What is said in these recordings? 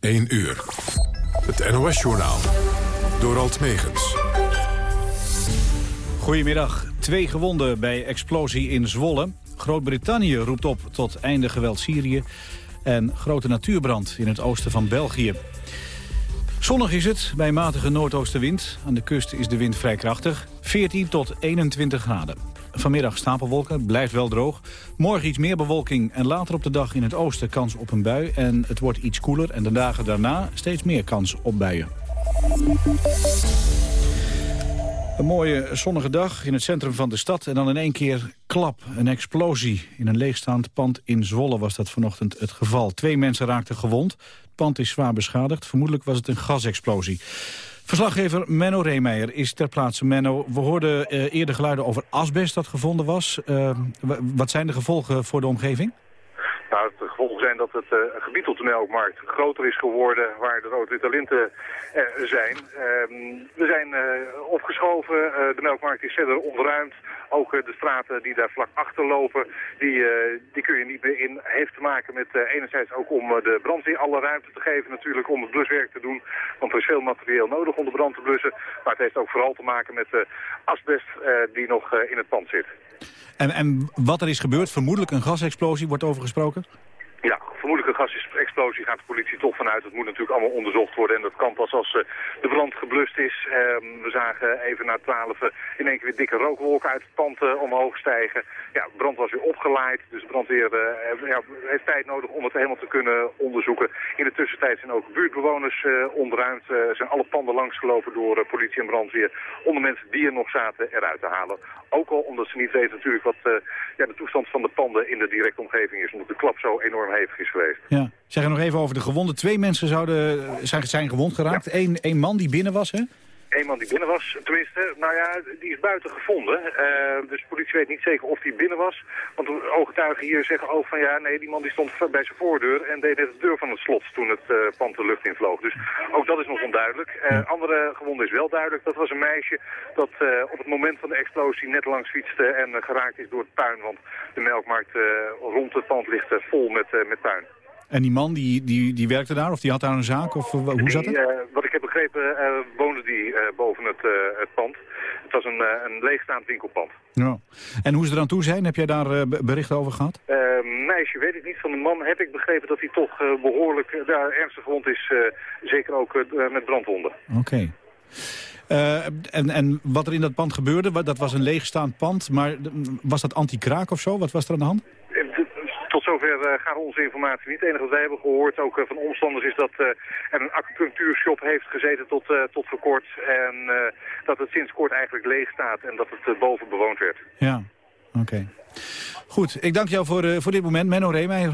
1 uur. Het NOS-journaal. Door Alt Megens. Goedemiddag. Twee gewonden bij explosie in Zwolle. Groot-Brittannië roept op tot einde geweld Syrië. En grote natuurbrand in het oosten van België. Zonnig is het, bij matige noordoostenwind. Aan de kust is de wind vrij krachtig. 14 tot 21 graden. Vanmiddag stapelwolken, blijft wel droog. Morgen iets meer bewolking en later op de dag in het oosten kans op een bui. En het wordt iets koeler en de dagen daarna steeds meer kans op buien. Een mooie zonnige dag in het centrum van de stad en dan in één keer klap, een explosie. In een leegstaand pand in Zwolle was dat vanochtend het geval. Twee mensen raakten gewond, het pand is zwaar beschadigd. Vermoedelijk was het een gasexplosie. Verslaggever Menno Reemeijer is ter plaatse. Menno, we hoorden uh, eerder geluiden over asbest dat gevonden was. Uh, wat zijn de gevolgen voor de omgeving? Nou, het dat het uh, gebied op de melkmarkt groter is geworden waar de rood-witte linten uh, zijn. we zijn opgeschoven, de melkmarkt is verder ontruimd. Ook de straten die daar vlak achter lopen, die, die kun je niet meer in. Heeft te maken met enerzijds ook om de brandweer alle ruimte te geven natuurlijk om het bluswerk te doen. Want er is veel materieel nodig om de brand te blussen. Maar het heeft ook vooral te maken met de asbest die nog in het pand zit. En, en wat er is gebeurd, vermoedelijk een gasexplosie, wordt over gesproken? Ja, vermoedelijk een gasexplosie gaat de politie toch vanuit. Het moet natuurlijk allemaal onderzocht worden en dat kan pas als uh, de brand geblust is. Uh, we zagen even na twaalf in één keer weer dikke rookwolken uit het pand uh, omhoog stijgen. Ja, de brand was weer opgeleid, dus de brandweer eh, heeft tijd nodig om het helemaal te kunnen onderzoeken. In de tussentijd zijn ook buurtbewoners onderruimd. zijn alle panden langsgelopen door politie en brandweer om de mensen die er nog zaten eruit te halen. Ook al omdat ze niet weten natuurlijk wat ja, de toestand van de panden in de directe omgeving is, omdat de klap zo enorm hevig is geweest. Ja. Zeg nog even over de gewonden. Twee mensen zouden, zijn, zijn gewond geraakt. Ja. Eén, één man die binnen was, hè? Een man die binnen was, tenminste, nou ja, die is buiten gevonden. Uh, dus de politie weet niet zeker of die binnen was. Want de ooggetuigen hier zeggen ook van ja, nee, die man die stond bij zijn voordeur en deed net de deur van het slot toen het uh, pand de lucht invloog. Dus ook dat is nog onduidelijk. Uh, andere gewonde is wel duidelijk. Dat was een meisje dat op het moment van de explosie net langs fietste en geraakt is door het puin. Want de melkmarkt rond het pand ligt vol met, met puin. En die man, die, die, die werkte daar of die had daar een zaak? Of hoe zat het? Uh, wat ik heb begrepen uh, woonde die uh, boven het, het pand. Het was een, een leegstaand winkelpand. Ja. En hoe ze eraan toe zijn, heb jij daar berichten over gehad? meisje weet ik niet. Van de man heb ik begrepen dat hij toch behoorlijk daar ernstig gewond is. zeker ook met brandwonden. Oké. Okay. en, en wat er in dat pand gebeurde, dat was een leegstaand pand. Maar was dat anti-kraak of zo? Wat was er aan de hand? Zover uh, gaat onze informatie niet. Het enige wat wij hebben gehoord, ook uh, van omstanders, is dat uh, er een acupunctuurshop heeft gezeten tot, tot voor kort. En dat het sinds kort eigenlijk leeg staat en dat het boven bewoond werd. Ja, oké. Goed, ik dank jou voor, voor dit moment. Menno Reemeijer.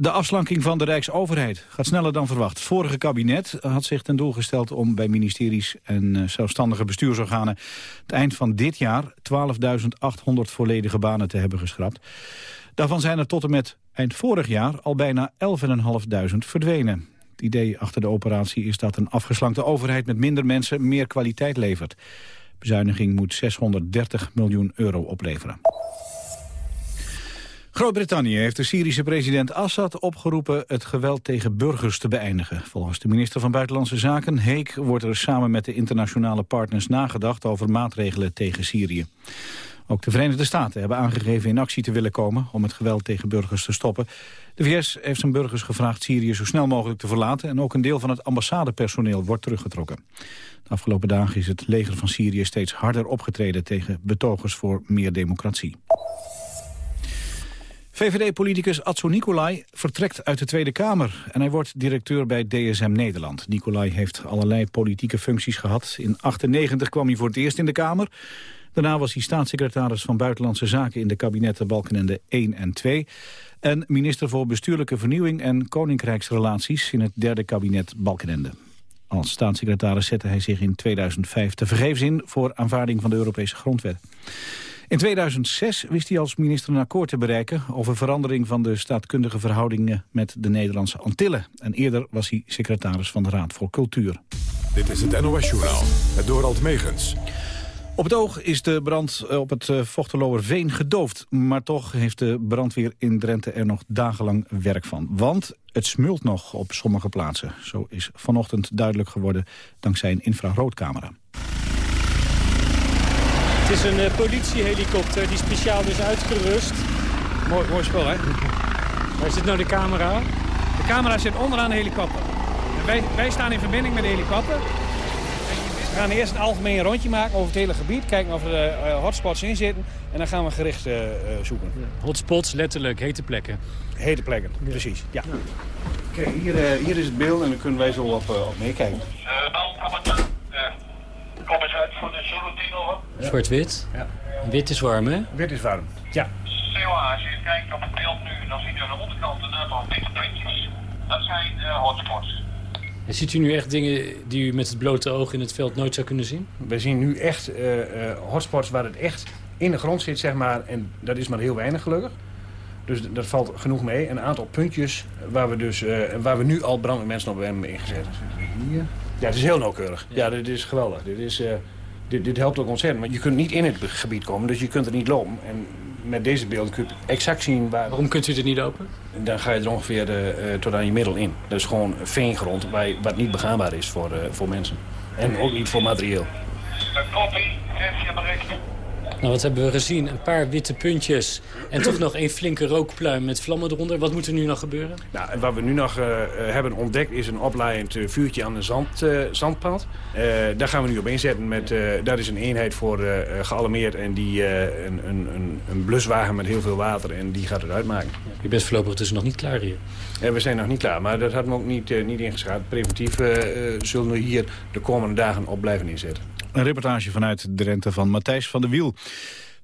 De afslanking van de Rijksoverheid gaat sneller dan verwacht. Het vorige kabinet had zich ten doel gesteld om bij ministeries en uh, zelfstandige bestuursorganen het eind van dit jaar 12.800 volledige banen te hebben geschrapt. Daarvan zijn er tot en met eind vorig jaar al bijna 11.500 verdwenen. Het idee achter de operatie is dat een afgeslankte overheid met minder mensen meer kwaliteit levert. Bezuiniging moet 630 miljoen euro opleveren. Groot-Brittannië heeft de Syrische president Assad opgeroepen het geweld tegen burgers te beëindigen. Volgens de minister van Buitenlandse Zaken, Heek, wordt er samen met de internationale partners nagedacht over maatregelen tegen Syrië. Ook de Verenigde Staten hebben aangegeven in actie te willen komen om het geweld tegen burgers te stoppen. De VS heeft zijn burgers gevraagd Syrië zo snel mogelijk te verlaten en ook een deel van het ambassadepersoneel wordt teruggetrokken. De afgelopen dagen is het leger van Syrië steeds harder opgetreden tegen betogers voor meer democratie. VVD-politicus Atso Nicolai vertrekt uit de Tweede Kamer... en hij wordt directeur bij DSM Nederland. Nicolai heeft allerlei politieke functies gehad. In 1998 kwam hij voor het eerst in de Kamer. Daarna was hij staatssecretaris van Buitenlandse Zaken... in de kabinetten Balkenende 1 en 2... en minister voor Bestuurlijke Vernieuwing en Koninkrijksrelaties... in het derde kabinet Balkenende. Als staatssecretaris zette hij zich in 2005 te vergeefs in... voor aanvaarding van de Europese grondwet. In 2006 wist hij als minister een akkoord te bereiken... over verandering van de staatkundige verhoudingen met de Nederlandse Antillen. En eerder was hij secretaris van de Raad voor Cultuur. Dit is het NOS-journaal, het Dorald Megens. Op het oog is de brand eh, op het Vochteloerveen gedoofd. Maar toch heeft de brandweer in Drenthe er nog dagenlang werk van. Want het smult nog op sommige plaatsen. Zo is vanochtend duidelijk geworden dankzij een infraroodcamera. Het is een politiehelikopter die speciaal is uitgerust. Mooi, mooi spel, hè? Waar zit nou de camera? De camera zit onderaan de helikopter. Wij, wij staan in verbinding met de helikopter. We gaan eerst een algemeen rondje maken over het hele gebied. Kijken of er uh, hotspots in zitten. En dan gaan we gericht uh, zoeken. Hotspots, letterlijk, hete plekken. Hete plekken, precies. Ja. Kijk, hier, uh, hier is het beeld en dan kunnen wij zo op, op meekijken. Kom eens uit voor de Zulu ja. Zwart-wit? Ja. Wit is warm, hè? Wit is warm, ja. COA, als je kijkt op het beeld nu, dan ziet u aan de onderkant een aantal witte puntjes. Dat zijn hotspots. En ziet u nu echt dingen die u met het blote oog in het veld nooit zou kunnen zien? We zien nu echt uh, uh, hotspots waar het echt in de grond zit, zeg maar. En dat is maar heel weinig gelukkig. Dus dat valt genoeg mee. Een aantal puntjes waar we, dus, uh, waar we nu al brandweermensen op hebben ingezet. Hier. Ja, het is heel nauwkeurig. Ja, ja dit is geweldig. Dit, is, dit, dit helpt ook ontzettend. Maar je kunt niet in het gebied komen, dus je kunt er niet lopen. En met deze beelden kun je exact zien waar... Waarom kunt u er niet lopen? Dan ga je er ongeveer uh, tot aan je middel in. Dat is gewoon veengrond waar, wat niet begaanbaar is voor, uh, voor mensen. En ook niet voor materieel. Een kopie, je berekening. Nou, wat hebben we gezien? Een paar witte puntjes en toch nog een flinke rookpluim met vlammen eronder. Wat moet er nu nog gebeuren? Nou, wat we nu nog uh, hebben ontdekt is een opleidend uh, vuurtje aan een zand, uh, zandpad. daar gaan we nu op inzetten. Met, daar is een eenheid voor gealarmeerd en die, een, een, een, bluswagen met heel veel water en die gaat het uitmaken. Je bent voorlopig dus nog niet klaar hier? we zijn nog niet klaar, maar dat hadden we ook niet, niet ingeschat. Preventief zullen we hier de komende dagen op blijven inzetten. Een reportage vanuit Drenthe van Matthijs van der Wiel.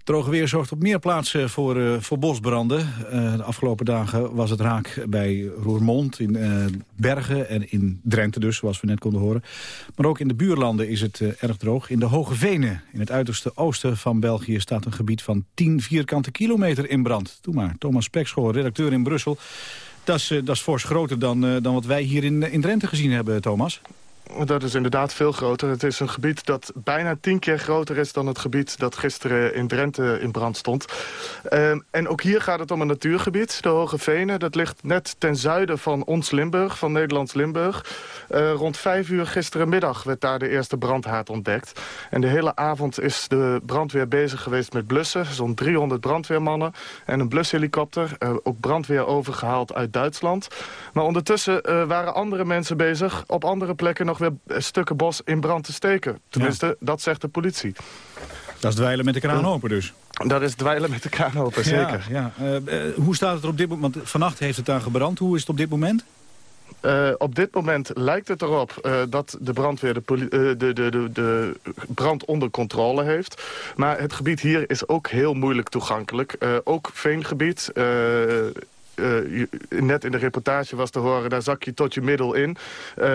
Droge weer zorgt op meer plaatsen voor, uh, voor bosbranden. Uh, de afgelopen dagen was het raak bij Roermond, in uh, Bergen en in Drenthe dus, zoals we net konden horen. Maar ook in de buurlanden is het erg droog. In de Hoge Venen, in het uiterste oosten van België, staat een gebied van 10 vierkante kilometer in brand. Doe maar, Thomas Pekschoor, redacteur in Brussel. Dat is, dat is fors groter dan, dan wat wij hier in, in Drenthe gezien hebben, Thomas. Dat is inderdaad veel groter. Het is een gebied dat bijna tien keer groter is dan het gebied dat gisteren in Drenthe in brand stond. Uh, en ook hier gaat het om een natuurgebied, de Hoge Venen. Dat ligt net ten zuiden van ons Limburg, van Nederlands Limburg. Uh, rond vijf uur gisterenmiddag werd daar de eerste brandhaard ontdekt. En de hele avond is de brandweer bezig geweest met blussen. Zo'n 300 brandweermannen en een blushelikopter. Uh, ook brandweer overgehaald uit Duitsland. Maar ondertussen uh, waren andere mensen bezig op andere plekken nog weer stukken bos in brand te steken. Tenminste, dat zegt de politie. Dat is dweilen met de kraan open dus. Dat is dweilen met de kraan open, zeker. Ja, ja. Uh, hoe staat het er op dit moment? Want vannacht heeft het daar gebrand. Hoe is het op dit moment? Uh, op dit moment lijkt het erop uh, dat de brandweer de, uh, de, de, de, de, brand onder controle heeft. Maar het gebied hier is ook heel moeilijk toegankelijk. ook veengebied uh, net in de reportage was te horen, daar zak je tot je middel in. Uh,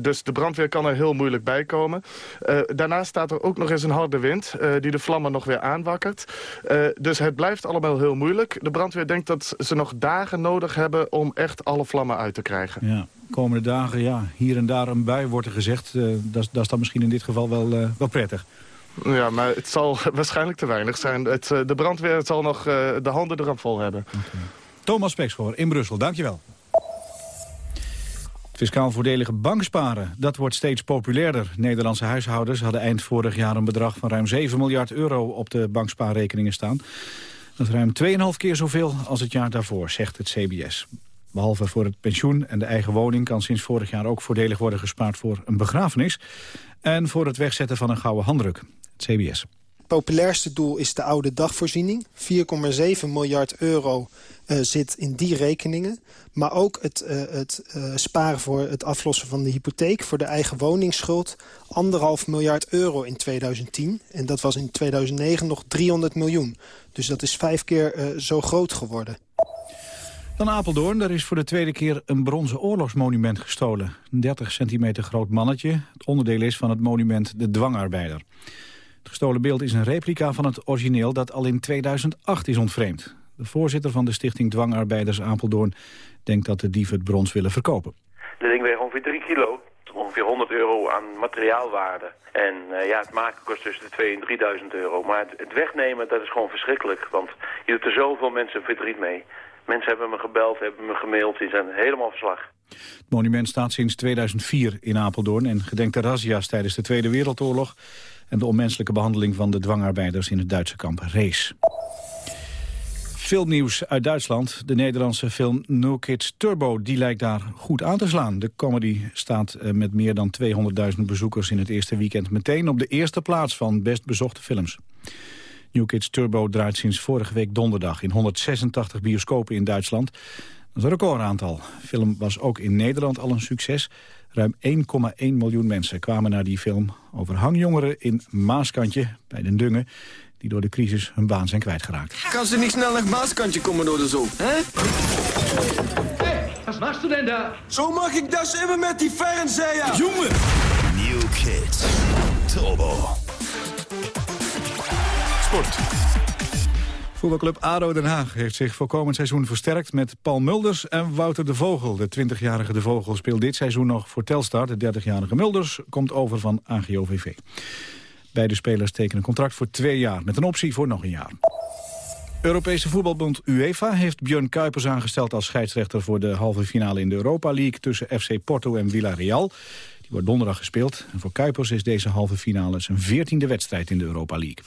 dus de brandweer kan er heel moeilijk bij komen. Uh, daarnaast staat er ook nog eens een harde wind die de vlammen nog weer aanwakkert. dus het blijft allemaal heel moeilijk. De brandweer denkt dat ze nog dagen nodig hebben om echt alle vlammen uit te krijgen. Ja. Komende dagen, ja, hier en daar een bui wordt er gezegd. dat, dat is dan misschien in dit geval wel, wel prettig. Ja, maar het zal waarschijnlijk te weinig zijn. Het, de brandweer zal nog de handen eraan vol hebben. Okay. Thomas Pekschoor in Brussel, dankjewel. Fiscaal voordelige banksparen, dat wordt steeds populairder. Nederlandse huishoudens hadden eind vorig jaar een bedrag van ruim 7 miljard euro op de bankspaarrekeningen staan. Dat is ruim 2,5 keer zoveel als het jaar daarvoor, zegt het CBS. Behalve voor het pensioen en de eigen woning kan sinds vorig jaar ook voordelig worden gespaard voor een begrafenis en voor het wegzetten van een gouden handdruk. Het CBS populairste doel is de oude dagvoorziening. 4,7 miljard euro uh, zit in die rekeningen. Maar ook het, uh, het uh, sparen voor het aflossen van de hypotheek... voor de eigen woningsschuld. Anderhalf miljard euro in 2010. En dat was in 2009 nog 300 miljoen. Dus dat is vijf keer zo groot geworden. Dan Apeldoorn, daar is voor de tweede keer een bronzen oorlogsmonument gestolen. Een 30 centimeter groot mannetje. Het onderdeel is van het monument De Dwangarbeider. Het gestolen beeld is een replica van het origineel dat al in 2008 is ontvreemd. De voorzitter van de stichting Dwangarbeiders Apeldoorn denkt dat de dieven het brons willen verkopen. De ding weegt ongeveer 3 kilo. ongeveer 100 euro aan materiaalwaarde. En uh, ja, het maken kost tussen de 2 en 3000 euro. Maar het, het, wegnemen, dat is gewoon verschrikkelijk. Want je doet er zoveel mensen verdriet mee. Mensen hebben me gebeld, hebben me gemaild, die zijn helemaal verslag. Het monument staat sinds 2004 in Apeldoorn... en gedenkt de razzia's tijdens de Tweede Wereldoorlog... en de onmenselijke behandeling van de dwangarbeiders in het Duitse kamp Rees. Filmnieuws uit Duitsland. De Nederlandse film No Kids Turbo die lijkt daar goed aan te slaan. De comedy staat eh, met meer dan 200.000 bezoekers in het eerste weekend... meteen op de eerste plaats van best bezochte films. New Kids Turbo draait sinds vorige week donderdag... in 186 bioscopen in Duitsland. Dat is een recordaantal. De film was ook in Nederland al een succes. Ruim 1,1 miljoen mensen kwamen naar die film over hangjongeren in Maaskantje bij Den Dungen die door de crisis hun baan zijn kwijtgeraakt. Kan ze niet snel naar Maaskantje komen door de zon, hè? Hey, wat machst du denn da? Zo mag ik das immer met die Fernseher. Jongen! New Kids. Turbo. Sport. Voetbalclub ADO Den Haag heeft zich voor komend seizoen versterkt met Paul Mulders en Wouter de Vogel. De 20-jarige de Vogel speelt dit seizoen nog voor Telstar. De 30-jarige Mulders komt over van AGOVV. Beide spelers tekenen een contract voor twee jaar met een optie voor nog een jaar. Europese voetbalbond UEFA heeft Björn Kuipers aangesteld als scheidsrechter voor de halve finale in de Europa League tussen FC Porto en Villarreal. Die wordt donderdag gespeeld. Voor Kuipers is deze halve finale zijn veertiende wedstrijd in de Europa League.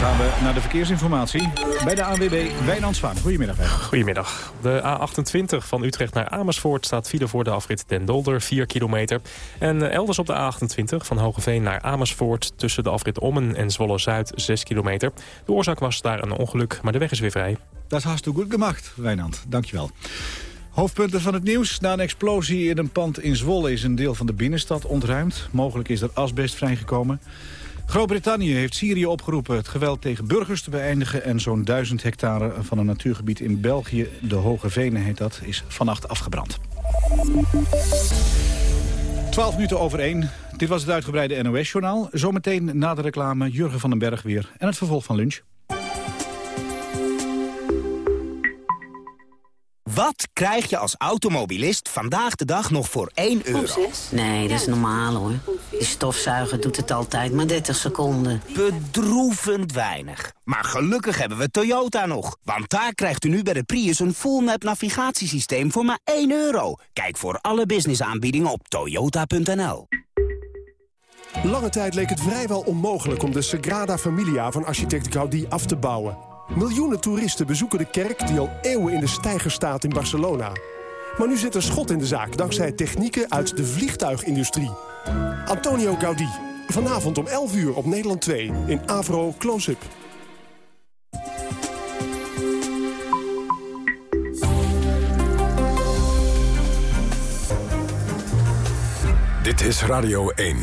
Gaan we naar de verkeersinformatie bij de ANWB Wijnand Zwaan. Goedemiddag. Wijnand. Goedemiddag. De A28 van Utrecht naar Amersfoort staat file voor de afrit Den Dolder, 4 kilometer. En eh, elders op de A28 van Hogeveen naar Amersfoort tussen de afrit Ommen en Zwolle-Zuid, 6 kilometer. De oorzaak was daar een ongeluk, maar de weg is weer vrij. Dat is hartstikke goed gemaakt, Wijnand. Dankjewel. Hoofdpunten van het nieuws. Na een explosie in een pand in Zwolle is een deel van de binnenstad ontruimd. Mogelijk is er asbest vrijgekomen. Groot-Brittannië heeft Syrië opgeroepen het geweld tegen burgers te beëindigen... en zo'n duizend hectare van een natuurgebied in België, de Hoge Venen heet dat, is vannacht afgebrand. 12 minuten over 1. Dit was het uitgebreide NOS-journaal. Zometeen na de reclame Jurgen van den Berg weer en het vervolg van lunch. Wat krijg je als automobilist vandaag de dag nog voor 1 euro? Nee, dat is normaal hoor. Die stofzuiger doet het altijd maar 30 seconden. Bedroevend weinig. Maar gelukkig hebben we Toyota nog. Want daar krijgt u nu bij de Prius een full-map navigatiesysteem voor maar 1 euro. Kijk voor alle businessaanbiedingen op toyota.nl. Lange tijd leek het vrijwel onmogelijk om de Sagrada Familia van architect Gaudi af te bouwen. Miljoenen toeristen bezoeken de kerk die al eeuwen in de stijger staat in Barcelona. Maar nu zit er schot in de zaak dankzij technieken uit de vliegtuigindustrie. Antonio Gaudi. Vanavond om 11 uur op Nederland 2 in Avro Close-up. Dit is Radio 1.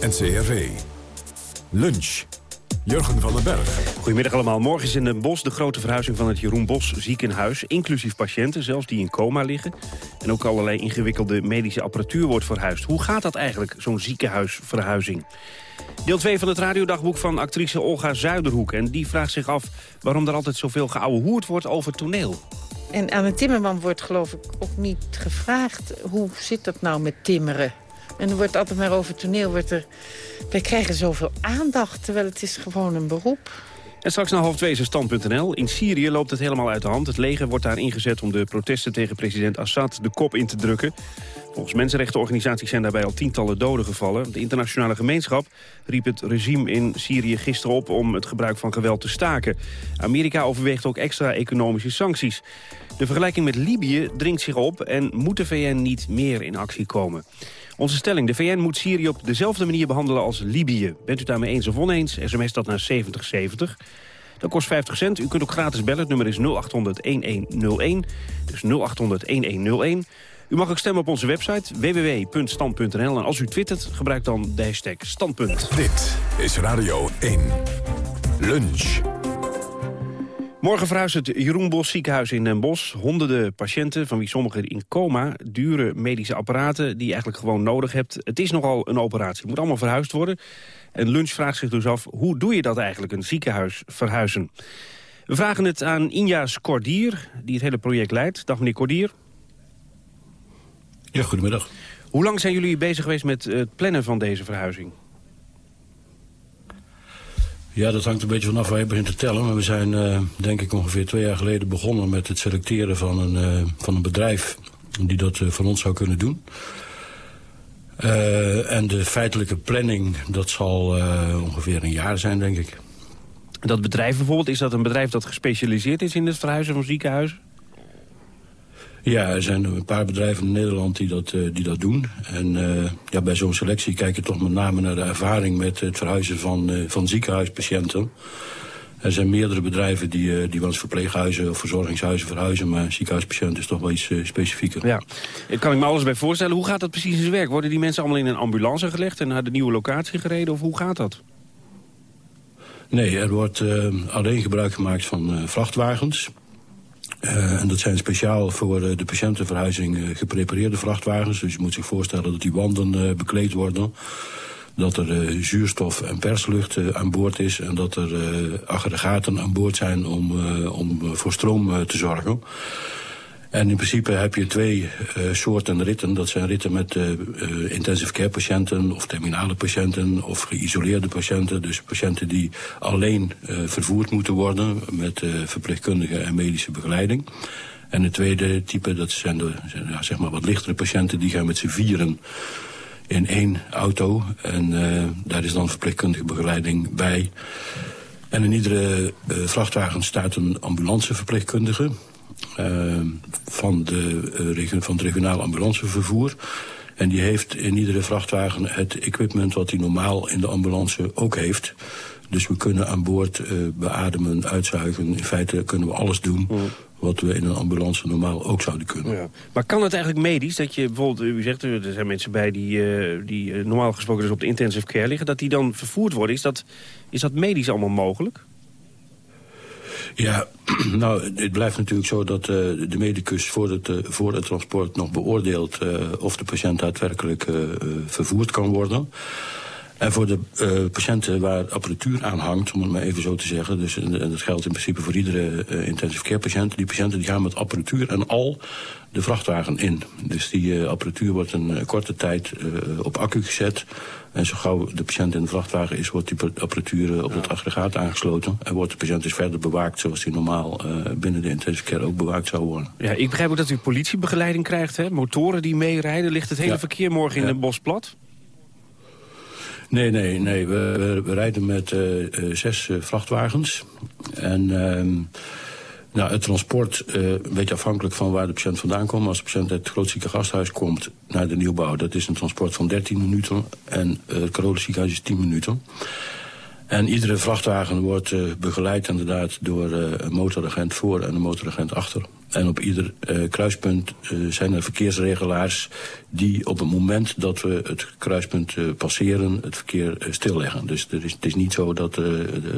NCRV. Lunch. Jurgen van den Berg. Goedemiddag allemaal. Morgen is in Den Bosch de grote verhuizing van het Jeroen Bos ziekenhuis. Inclusief patiënten, zelfs die in coma liggen. En ook allerlei ingewikkelde medische apparatuur wordt verhuisd. Hoe gaat dat eigenlijk, zo'n ziekenhuisverhuizing? Deel 2 van het radiodagboek van actrice Olga Zuiderhoek. En die vraagt zich af waarom er altijd zoveel geouwehoerd wordt over toneel. En aan een timmerman wordt geloof ik ook niet gevraagd... hoe zit dat nou met timmeren? En er wordt altijd maar over toneel. Wordt er, wij krijgen zoveel aandacht, terwijl het is gewoon een beroep. En straks naar half twee is stand.nl. In Syrië loopt het helemaal uit de hand. Het leger wordt daar ingezet om de protesten tegen president Assad de kop in te drukken. Volgens mensenrechtenorganisaties zijn daarbij al tientallen doden gevallen. De internationale gemeenschap riep het regime in Syrië gisteren op om het gebruik van geweld te staken. Amerika overweegt ook extra economische sancties. De vergelijking met Libië dringt zich op en moet de VN niet meer in actie komen. Onze stelling, de VN moet Syrië op dezelfde manier behandelen als Libië. Bent u daarmee eens of oneens, sms dat naar 7070. Dat kost 50 cent. U kunt ook gratis bellen. Het nummer is 0800-1101. Dus 0800-1101. U mag ook stemmen op onze website www.stand.nl. En als u twittert, gebruik dan de hashtag standpunt. Dit is Radio 1. Lunch. Morgen verhuist het Jeroen Bos ziekenhuis in Den Bosch. Honderden patiënten, van wie sommigen in coma. Dure medische apparaten die je eigenlijk gewoon nodig hebt. Het is nogal een operatie. Het moet allemaal verhuisd worden. En Lunch vraagt zich dus af, hoe doe je dat eigenlijk, een ziekenhuis verhuizen? We vragen het aan Inja Cordier, die het hele project leidt. Dag meneer Cordier. Ja, goedemiddag. Hoe lang zijn jullie bezig geweest met het plannen van deze verhuizing? Ja, dat hangt een beetje vanaf waar je begint te tellen. Maar we zijn, uh, denk ik, ongeveer twee jaar geleden begonnen met het selecteren van een, uh, van een bedrijf die dat uh, voor ons zou kunnen doen. en de feitelijke planning, dat zal ongeveer een jaar zijn, denk ik. Dat bedrijf bijvoorbeeld, is dat een bedrijf dat gespecialiseerd is in het verhuizen van ziekenhuizen? Ja, er zijn een paar bedrijven in Nederland die dat, uh, die dat doen. En uh, ja, bij zo'n selectie kijk je toch met name naar de ervaring met het verhuizen van, uh, van ziekenhuispatiënten. Er zijn meerdere bedrijven die, die wel eens verpleeghuizen of verzorgingshuizen verhuizen, maar ziekenhuispatiënten is toch wel iets specifieker. Ja, ik kan ik me alles bij voorstellen. Hoe gaat dat precies in zijn werk? Worden die mensen allemaal in een ambulance gelegd en naar de nieuwe locatie gereden of hoe gaat dat? Nee, er wordt alleen gebruik gemaakt van vrachtwagens. Uh, en dat zijn speciaal voor uh, de patiëntenverhuizing uh, geprepareerde vrachtwagens. Dus je moet zich voorstellen dat die wanden bekleed worden. Dat er zuurstof en perslucht aan boord is. En dat er aggregaten aan boord zijn om, om voor stroom te zorgen. En in principe heb je twee uh, soorten ritten. Dat zijn ritten met uh, uh, intensive care patiënten of terminale patiënten of geïsoleerde patiënten. Dus patiënten die alleen vervoerd moeten worden met verpleegkundige en medische begeleiding. En het tweede type, dat zijn de ja, zeg maar wat lichtere patiënten, die gaan met z'n vieren in één auto. En daar is dan verpleegkundige begeleiding bij. En in iedere vrachtwagen staat een ambulanceverpleegkundige. Uh, van, de, uh, van het regionaal ambulancevervoer. En die heeft in iedere vrachtwagen het equipment wat hij normaal in de ambulance ook heeft. Dus we kunnen aan boord uh, beademen, uitzuigen. In feite kunnen we alles doen mm. wat we in een ambulance normaal ook zouden kunnen. Ja. Maar kan het eigenlijk medisch dat je bijvoorbeeld, u zegt er zijn mensen bij die, die normaal gesproken dus op de intensive care liggen, dat die dan vervoerd worden? Is dat, is dat medisch allemaal mogelijk? Ja, nou, het blijft natuurlijk zo dat uh, de medicus voor het, uh, voor het transport nog beoordeelt uh, of de patiënt daadwerkelijk vervoerd kan worden. En voor de patiënten waar apparatuur aan hangt, om het maar even zo te zeggen... dus en, dat geldt in principe voor iedere intensive care patiënt... die patiënten die gaan met apparatuur en al de vrachtwagen in. Dus die apparatuur wordt een korte tijd op accu gezet... En zo gauw de patiënt in de vrachtwagen is, wordt die apparatuur op het aggregaat aangesloten. En wordt de patiënt dus verder bewaakt zoals die normaal uh, binnen de intensive care ook bewaakt zou worden. Ja, ik begrijp ook dat u politiebegeleiding krijgt, hè? motoren die meerijden. Ligt het hele ja. verkeer morgen in ja. de bos plat? Nee, nee, nee. We, we, rijden met uh, uh, zes vrachtwagens. En... Uh, nou, het transport, uh, een beetje afhankelijk van waar de patiënt vandaan komt. Als de patiënt uit het grootzieke gasthuis komt naar de nieuwbouw... dat is een transport van 13 minuten en uh, het Carolus ziekenhuis is 10 minuten. En iedere vrachtwagen wordt begeleid inderdaad door een motoragent voor en een motoragent achter. En op ieder uh, kruispunt zijn er verkeersregelaars die op het moment dat we het kruispunt passeren het verkeer stilleggen. Dus er is, het is niet zo dat,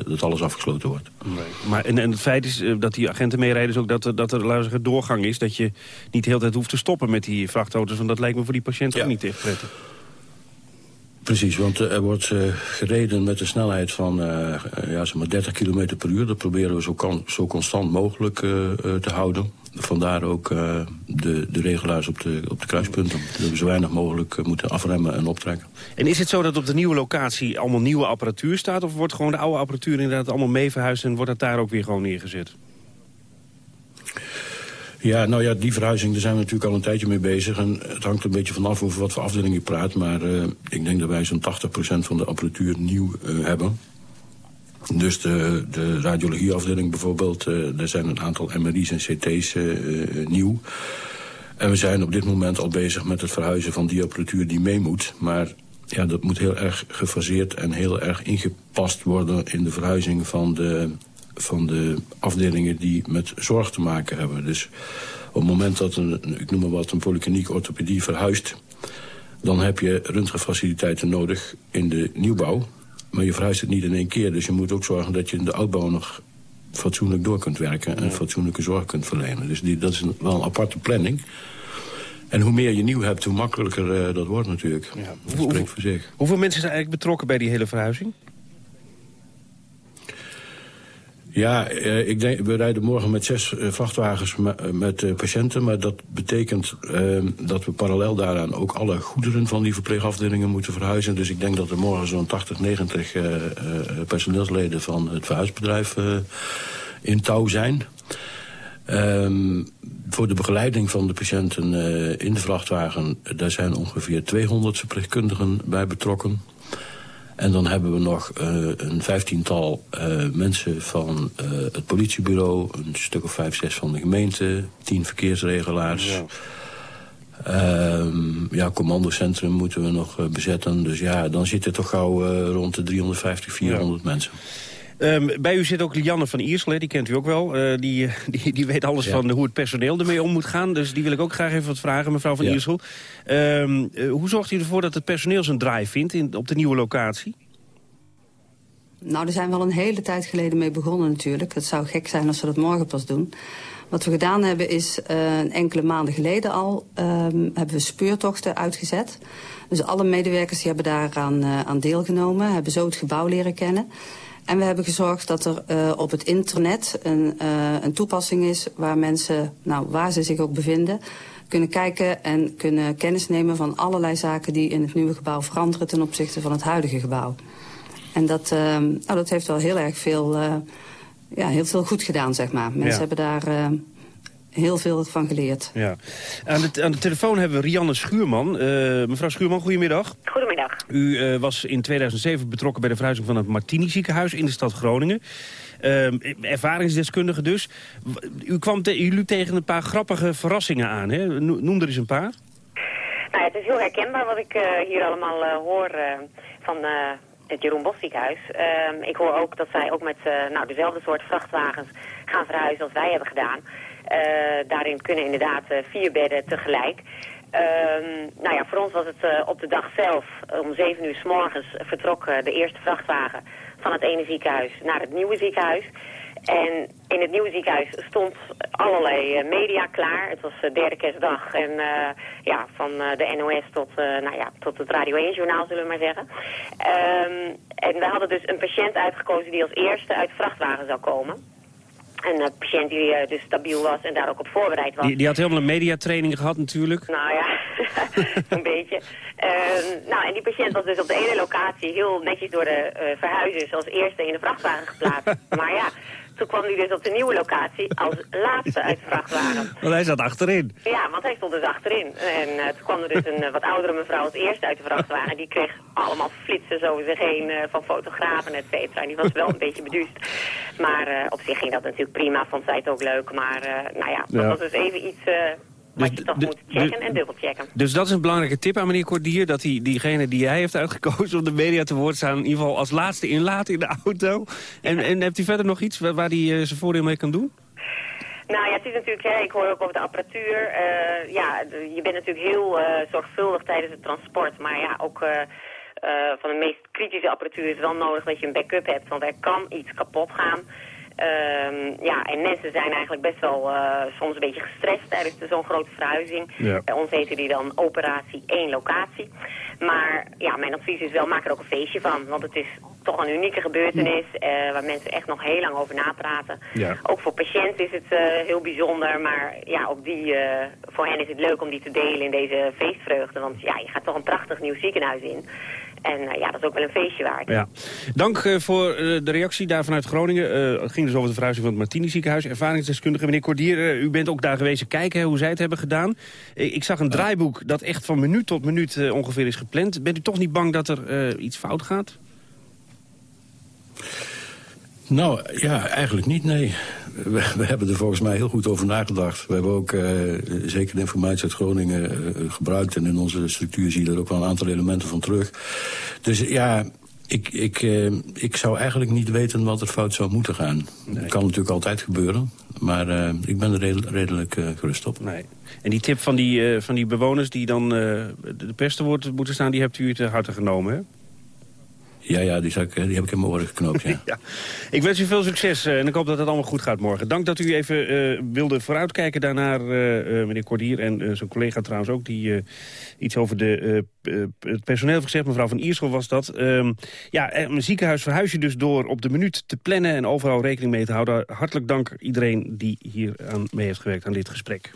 dat alles afgesloten wordt. Nee. Maar, en, en het feit is dat die agenten meerijden is ook dat, er, dat er doorgang is. Dat je niet de hele tijd hoeft te stoppen met die vrachtauto's. Want dat lijkt me voor die patiënt ja. ook niet echt prettig. Precies, want er wordt uh, gereden met een snelheid van uh, ja, zeg maar 30 km per uur. Dat proberen we zo, kan, zo constant mogelijk uh, te houden. Vandaar ook de, de regelaars op de, op de kruispunten. Dat we zo weinig mogelijk moeten afremmen en optrekken. En is het zo dat op de nieuwe locatie allemaal nieuwe apparatuur staat... of wordt gewoon de oude apparatuur inderdaad allemaal mee verhuisd... en wordt dat daar ook weer gewoon neergezet? Ja, nou ja, die verhuizing, daar zijn we natuurlijk al een tijdje mee bezig. En het hangt een beetje vanaf over wat voor afdeling je praat. Maar uh, ik denk dat wij zo'n 80% van de apparatuur nieuw uh, hebben. Dus de, de radiologieafdeling bijvoorbeeld, uh, er zijn een aantal MRI's en CT's nieuw. En we zijn op dit moment al bezig met het verhuizen van die apparatuur die mee moet. Maar ja, dat moet heel erg gefaseerd en heel erg ingepast worden in de verhuizing van de van de afdelingen die met zorg te maken hebben. Dus op het moment dat een, ik noem maar wat, een polykliniek orthopedie verhuist... dan heb je röntgenfaciliteiten nodig in de nieuwbouw. Maar je verhuist het niet in één keer. Dus je moet ook zorgen dat je in de oudbouw nog fatsoenlijk door kunt werken... en fatsoenlijke zorg kunt verlenen. Dus die, dat is een, wel een aparte planning... En hoe meer je nieuw hebt, hoe makkelijker uh, dat wordt natuurlijk. Ja. Dat spreekt voor zich. Hoeveel mensen zijn eigenlijk betrokken bij die hele verhuizing? Ja, eh, ik denk, we rijden morgen met zes eh, vrachtwagens eh, met patiënten. Maar dat betekent dat we parallel daaraan ook alle goederen van die verpleegafdelingen moeten verhuizen. Dus ik denk dat er morgen zo'n 80, 90 eh, eh, personeelsleden van het verhuisbedrijf in touw zijn. Ehm, voor de begeleiding van de patiënten in de vrachtwagen... daar zijn ongeveer 200 verpleegkundigen bij betrokken. En dan hebben we nog eh, een vijftiental eh, mensen van eh, het politiebureau... een stuk of vijf, zes van de gemeente, tien verkeersregelaars... Ja. Ja, commandocentrum moeten we nog bezetten. Dus ja, dan zit er toch gauw rond de 350, 400 mensen. Ehm, bij u zit ook Lianne van Iersel, die kent u ook wel. Eh, die, die, die weet alles Ja. van hoe het personeel ermee om moet gaan. Dus die wil ik ook graag even wat vragen, mevrouw van Ja. Iersel. Ehm, eh, hoe zorgt u ervoor dat het personeel zijn draai vindt in, op de nieuwe locatie? Nou, daar zijn we al een hele tijd geleden mee begonnen natuurlijk. Het zou gek zijn als we dat morgen pas doen. Wat we gedaan hebben is eh, enkele maanden geleden al... ehm, hebben we speurtochten uitgezet. Dus alle medewerkers die hebben daaraan eh, aan deelgenomen. Hebben zo het gebouw leren kennen. En we hebben gezorgd dat er eh, op het internet een, eh, een toepassing is... waar mensen, nou, waar ze zich ook bevinden kunnen kijken en kunnen kennis nemen van allerlei zaken die in het nieuwe gebouw veranderen ten opzichte van het huidige gebouw. En dat, eh, nou, dat heeft wel heel erg veel, eh, ja, heel veel goed gedaan, zeg maar. Mensen Ja. hebben daar eh, heel veel van geleerd. Ja. Aan, de, aan de telefoon hebben we Rianne Schuurman. Eh, mevrouw Schuurman, goedemiddag. Goedemiddag. U eh, was in 2007 betrokken bij de verhuizing van het Martini ziekenhuis in de stad Groningen. Ehm, ervaringsdeskundige dus. U kwam tegen een paar grappige verrassingen aan. Hè? No- Noem er eens een paar. Nou, het is heel herkenbaar wat ik eh, hier allemaal eh, hoor van het Jeroen Bos ziekenhuis. Ehm, ik hoor ook dat zij ook met nou, dezelfde soort vrachtwagens gaan verhuizen als wij hebben gedaan. Daarin kunnen inderdaad vier bedden tegelijk. Ehm, nou ja, voor ons was het eh, op de dag zelf, om zeven uur s morgens, vertrok eh, de eerste vrachtwagen van het ene ziekenhuis naar het nieuwe ziekenhuis. En in het nieuwe ziekenhuis stond allerlei eh, media klaar. Het was de derde kerstdag. En eh, ja, van eh, de NOS tot, eh, nou ja, tot het Radio 1-journaal, zullen we maar zeggen. Ehm, en we hadden dus een patiënt uitgekozen die als eerste uit de vrachtwagen zou komen. Een eh, patiënt die eh, dus stabiel was en daar ook op voorbereid was. Die, die had helemaal een mediatraining gehad natuurlijk. Nou ja, een beetje. Ehm, nou, en die patiënt was dus op de ene locatie heel netjes door de eh, verhuizers als eerste in de vrachtwagen geplaatst. maar ja, toen kwam hij dus op de nieuwe locatie als laatste uit de vrachtwagen. Want hij zat achterin. Ja, want hij stond dus achterin. En eh, toen kwam er dus een eh, wat oudere mevrouw als eerste uit de vrachtwagen. Die kreeg allemaal flitsers over zich heen eh, van fotografen, et cetera. En die was wel een beetje beduust. Maar op zich ging dat natuurlijk prima, vond zij het ook leuk. Maar nou ja, dat Ja. was dus even iets eh, wat je toch moet checken en dubbelchecken. Dus dat is een belangrijke tip aan meneer Cordier... dat hij diegene die hij heeft uitgekozen om de media te woord staan... in ieder geval als laatste inlaat in de auto. En, en hebt u verder nog iets waar, waar hij eh, zijn voordeel mee kan doen? Nou ja, het is natuurlijk, hè, ik hoor ook over de apparatuur. eh, ja, je bent natuurlijk heel eh, zorgvuldig tijdens het transport. Maar ja, ook van de meest kritische apparatuur is het wel nodig dat je een backup hebt. Want er kan iets kapot gaan. Ehm, ja, en mensen zijn eigenlijk best wel eh, soms een beetje gestrest tijdens de- zo'n grote verhuizing. Ja. Bij ons heten die dan operatie één locatie. Maar ja, mijn advies is wel, maak er ook een feestje van. Want het is toch een unieke gebeurtenis eh, waar mensen echt nog heel lang over napraten. Ja. Ook voor patiënten is het eh, heel bijzonder, maar ja, ook die, eh, voor hen is het leuk om die te delen in deze feestvreugde. Want ja, je gaat toch een prachtig nieuw ziekenhuis in. En eh, ja, dat is ook wel een feestje waard. Ja. Dank eh, voor eh, de reactie daar vanuit Groningen. Eh, het ging dus over de verhuizing van het Martini ziekenhuis. Ervaringsdeskundige meneer Cordier, u bent ook daar geweest kijken hè, hoe zij het hebben gedaan. Ik zag een draaiboek dat echt van minuut tot minuut eh, ongeveer is gepland. Bent u toch niet bang dat er eh, iets fout gaat? Nou, ja, eigenlijk niet, nee. We, we hebben er volgens mij heel goed over nagedacht. We hebben ook eh, zeker de informatie uit Groningen eh, gebruikt... en in onze structuur zie je er ook wel een aantal elementen van terug. Dus ja, ik, ik, eh, ik zou eigenlijk niet weten wat er fout zou moeten gaan. Het kan natuurlijk altijd gebeuren, maar eh, ik ben er redel- redelijk eh, gerust op. Nee. En die tip van die, eh, van die bewoners die dan eh, de woord moeten staan... die hebt u te harte genomen, hè? Ja, ja, die, ik, die heb ik in mijn oren geknoopt, ja. ja. Ik wens u veel succes en ik hoop dat het allemaal goed gaat morgen. Dank dat u even uh, wilde vooruitkijken daarnaar, uh, meneer Cordier... en zijn collega trouwens ook, die iets over de, het personeel heeft gezegd. Mevrouw van Iersel was dat. Ehm, ja, een ziekenhuis verhuis je dus door op de minuut te plannen... en overal rekening mee te houden. Hartelijk dank iedereen die hier aan mee heeft gewerkt aan dit gesprek.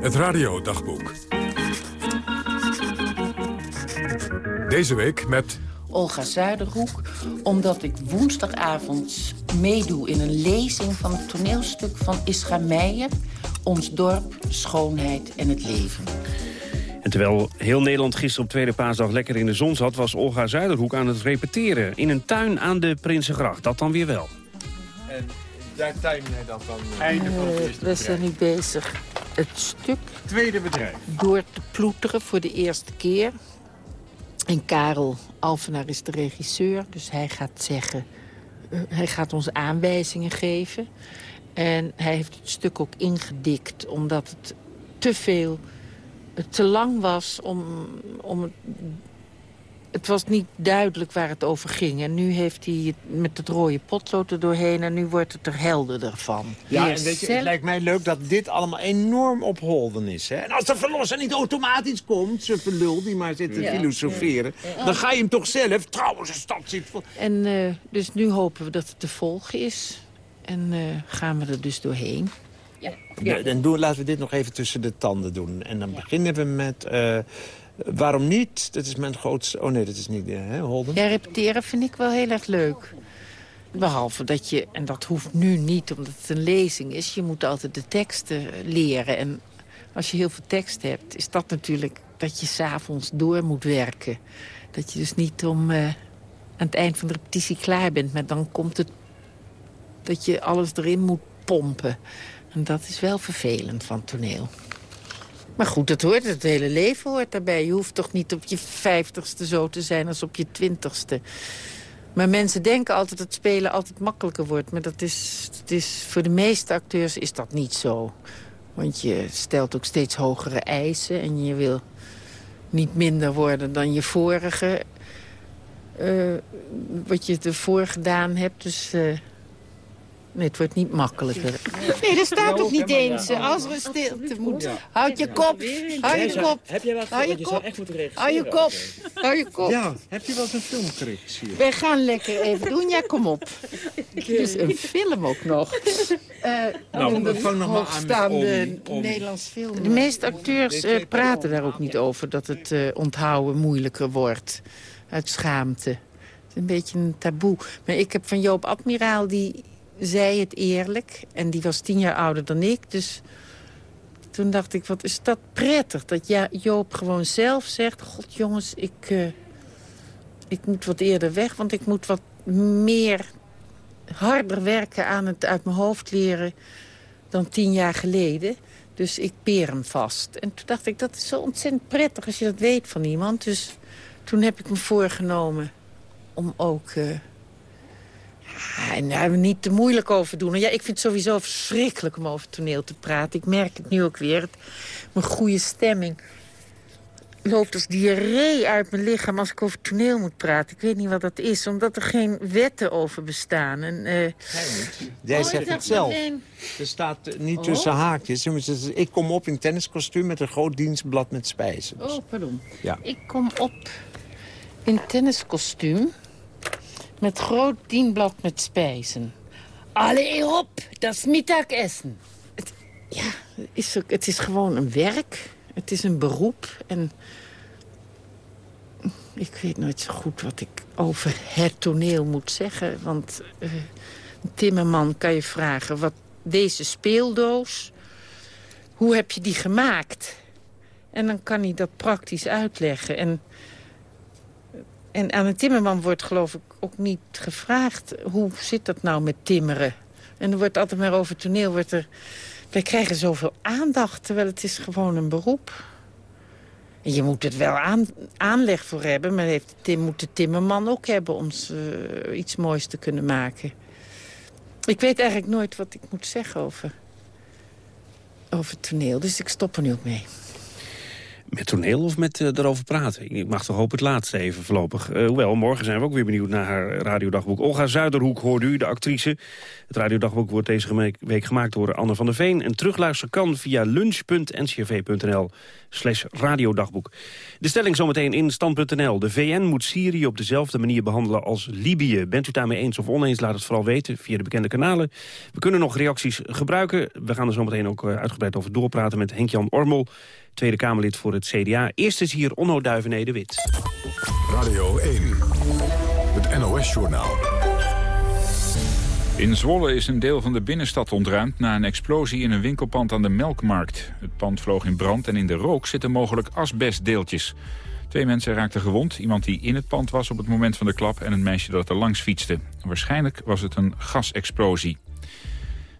Het radiodagboek. Deze week met... Olga Zuiderhoek, omdat ik woensdagavond meedoe in een lezing van het toneelstuk van Ischa Meijer... Ons dorp, schoonheid en het leven. En terwijl heel Nederland gisteren op tweede paasdag lekker in de zon zat... was Olga Zuiderhoek aan het repeteren in een tuin aan de Prinsengracht. Dat dan weer wel. En daar tuinen wij dan van uh, einde van het eerste We zijn nu bezig het stuk... Tweede bedrijf. ...door te ploeteren voor de eerste keer. En Karel Alvenaar is de regisseur, dus hij gaat zeggen... Uh, hij gaat ons aanwijzingen geven. En hij heeft het stuk ook ingedikt, omdat het te veel... te lang was om, om het was niet duidelijk waar het over ging. En nu heeft hij het met het rode potlood er doorheen... en nu wordt het er helderder van. Ja, en weet je, het lijkt mij leuk dat dit allemaal enorm op holden is. Hè? En als de verlosser niet automatisch komt, ze verlul die maar zit te ja. filosoferen... dan ga je hem toch zelf, trouwens, de stad zit vol... En uh, dus nu hopen we dat het te volgen is. En uh, gaan we er dus doorheen. Ja. ja. Dan doen, laten we dit nog even tussen de tanden doen. En dan beginnen we met... Uh, Waarom niet? Dat is mijn grootste... Oh nee, dat is niet hè, Holden. Ja, repeteren vind ik wel heel erg leuk. Behalve dat je, en dat hoeft nu niet omdat het een lezing is... je moet altijd de teksten leren. En als je heel veel tekst hebt, is dat natuurlijk dat je s'avonds door moet werken. Dat je dus niet om uh, aan het eind van de repetitie klaar bent... maar dan komt het dat je alles erin moet pompen. En dat is wel vervelend van toneel. Maar goed, dat hoort, het hele leven hoort daarbij. Je hoeft toch niet op je vijftigste zo te zijn als op je twintigste. Maar mensen denken altijd dat spelen altijd makkelijker wordt. Maar dat is, dat is, voor de meeste acteurs is dat niet zo. Want je stelt ook steeds hogere eisen. En je wil niet minder worden dan je vorige. Uh, wat je ervoor gedaan hebt. Dus uh, Nee, het wordt niet makkelijker. Nee, er staat toch niet eens. Als er een stilte moet. Houd je kop. Houd je kop. Heb jij wat Hou je kop. echt moeten regisseren? Hou je kop. Hou je kop. Ja, heb je wel eens een film geregisseerd? Wij gaan lekker even doen. Ja, kom op. Dus een film ook nog. Uh, nou, we vangen nog maar aan. Nederlands film. De meeste acteurs uh, praten daar ook niet over. Dat het uh, onthouden moeilijker wordt. Uit schaamte. Het is een beetje een taboe. Maar ik heb van Joop Admiraal... die zei het eerlijk. En die was tien jaar ouder dan ik. Dus toen dacht ik, wat is dat prettig. Dat Joop gewoon zelf zegt... God jongens, ik, uh, ik moet wat eerder weg. Want ik moet wat meer harder werken aan het uit mijn hoofd leren... dan tien jaar geleden. Dus ik peer hem vast. En toen dacht ik, dat is zo ontzettend prettig als je dat weet van iemand. Dus toen heb ik me voorgenomen om ook... Uh, en daar niet te moeilijk over doen. Ja, ik vind het sowieso verschrikkelijk om over toneel te praten. Ik merk het nu ook weer. Het, mijn goede stemming loopt als diarree uit mijn lichaam als ik over toneel moet praten. Ik weet niet wat dat is, omdat er geen wetten over bestaan. En, uh... Jij oh, zegt het zelf. Er staat niet tussen oh. haakjes. Ik kom op in tenniskostuum met een groot dienstblad met spijzen. Oh, pardon. Ja. Ik kom op in tenniskostuum met groot dienblad met spijzen. Alle op, dat is mittagessen. Het, ja, is, ook, het is gewoon een werk. Het is een beroep. En ik weet nooit zo goed wat ik over het toneel moet zeggen. Want uh, timmerman kan je vragen... wat deze speeldoos, hoe heb je die gemaakt? En dan kan hij dat praktisch uitleggen. En en aan een timmerman wordt geloof ik ook niet gevraagd... hoe zit dat nou met timmeren? En er wordt altijd maar over toneel... Wordt er, wij krijgen zoveel aandacht, terwijl het is gewoon een beroep. En je moet het wel aan, aanleg voor hebben... maar heeft, moet de timmerman ook hebben om uh, iets moois te kunnen maken. Ik weet eigenlijk nooit wat ik moet zeggen over, over toneel, dus ik stop er nu ook mee. Met toneel of met uh, erover praten? Ik mag toch hopen het laatste even voorlopig. Uh, hoewel, morgen zijn we ook weer benieuwd naar haar radiodagboek. Olga Zuiderhoek hoorde u, de actrice. Het radiodagboek wordt deze week gemaakt door Anne van der Veen. En terugluisteren kan via lunch.ncrv.nl slash radiodagboek. De stelling zometeen in stand.nl. De VN moet Syrië op dezelfde manier behandelen als Libië. Bent u daarmee eens of oneens, laat het vooral weten via de bekende kanalen. We kunnen nog reacties gebruiken. We gaan er zometeen ook uitgebreid over doorpraten met Henk-Jan Ormel... Tweede Kamerlid voor het CDA. Eerst is hier Onno Duivenede-Wit. Radio 1, het NOS-journaal. In Zwolle is een deel van de binnenstad ontruimd... na een explosie in een winkelpand aan de Melkmarkt. Het pand vloog in brand en in de rook zitten mogelijk asbestdeeltjes. Twee mensen raakten gewond. Iemand die in het pand was op het moment van de klap... en een meisje dat er langs fietste. Waarschijnlijk was het een gasexplosie.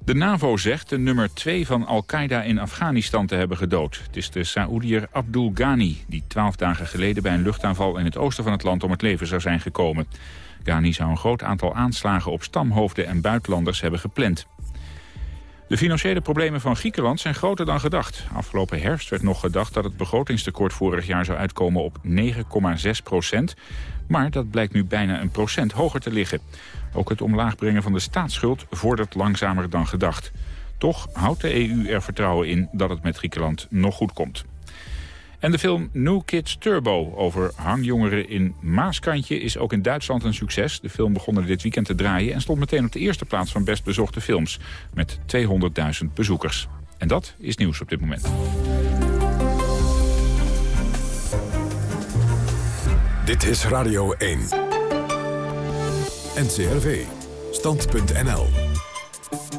De NAVO zegt de nummer 2 van Al-Qaeda in Afghanistan te hebben gedood. Het is de Saoediër Abdul Ghani, die twaalf dagen geleden bij een luchtaanval in het oosten van het land om het leven zou zijn gekomen. Ghani zou een groot aantal aanslagen op stamhoofden en buitenlanders hebben gepland. De financiële problemen van Griekenland zijn groter dan gedacht. Afgelopen herfst werd nog gedacht dat het begrotingstekort vorig jaar zou uitkomen op 9,6 procent. Maar dat blijkt nu bijna een procent hoger te liggen. Ook het omlaag brengen van de staatsschuld vordert langzamer dan gedacht. Toch houdt de EU er vertrouwen in dat het met Griekenland nog goed komt. En de film New Kids Turbo over hangjongeren in Maaskantje is ook in Duitsland een succes. De film begon er dit weekend te draaien en stond meteen op de eerste plaats van best bezochte films. Met 200.000 bezoekers. En dat is nieuws op dit moment. Dit is Radio 1. NCRV. Stand.nl.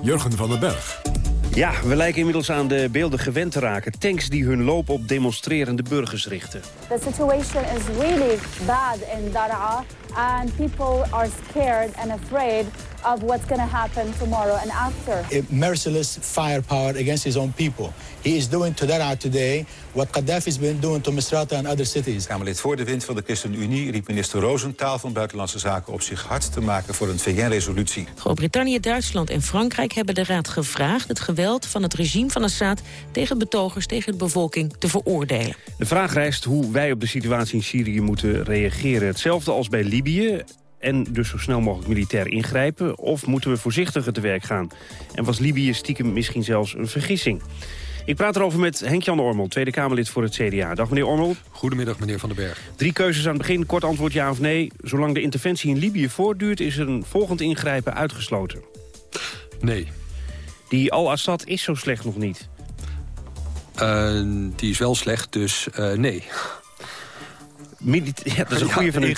Jurgen van den Berg. Ja, we lijken inmiddels aan de beelden gewend te raken. Tanks die hun loop op demonstrerende burgers richten. The situation is really bad in Daraa. And people are scared and afraid of what's going to happen tomorrow and after. A merciless firepower against his own people. He is doing to Daraa today what Gaddafi's been doing to Misrata and other cities. Kamerlid voor de wind van de ChristenUnie riep minister Rosenthal van Buitenlandse Zaken op zich hard te maken voor een VN-resolutie. Groot-Brittannië, Duitsland en Frankrijk hebben de Raad gevraagd het geweld van het regime van Assad tegen betogers, tegen de bevolking te veroordelen. De vraag rijst hoe wij op de situatie in Syrië moeten reageren. Hetzelfde als bij Libië en dus zo snel mogelijk militair ingrijpen? Of moeten we voorzichtiger te werk gaan? En was Libië stiekem misschien zelfs een vergissing? Ik praat erover met Henk-Jan Ormel, Tweede Kamerlid voor het CDA. Dag meneer Ormel. Goedemiddag meneer Van den Berg. Drie keuzes aan het begin, kort antwoord ja of nee. Zolang de interventie in Libië voortduurt is er een volgend ingrijpen uitgesloten. Nee. Die Al-Assad is zo slecht nog niet. Uh, die is wel slecht, dus uh, nee. Milita ja, dat is een goede van u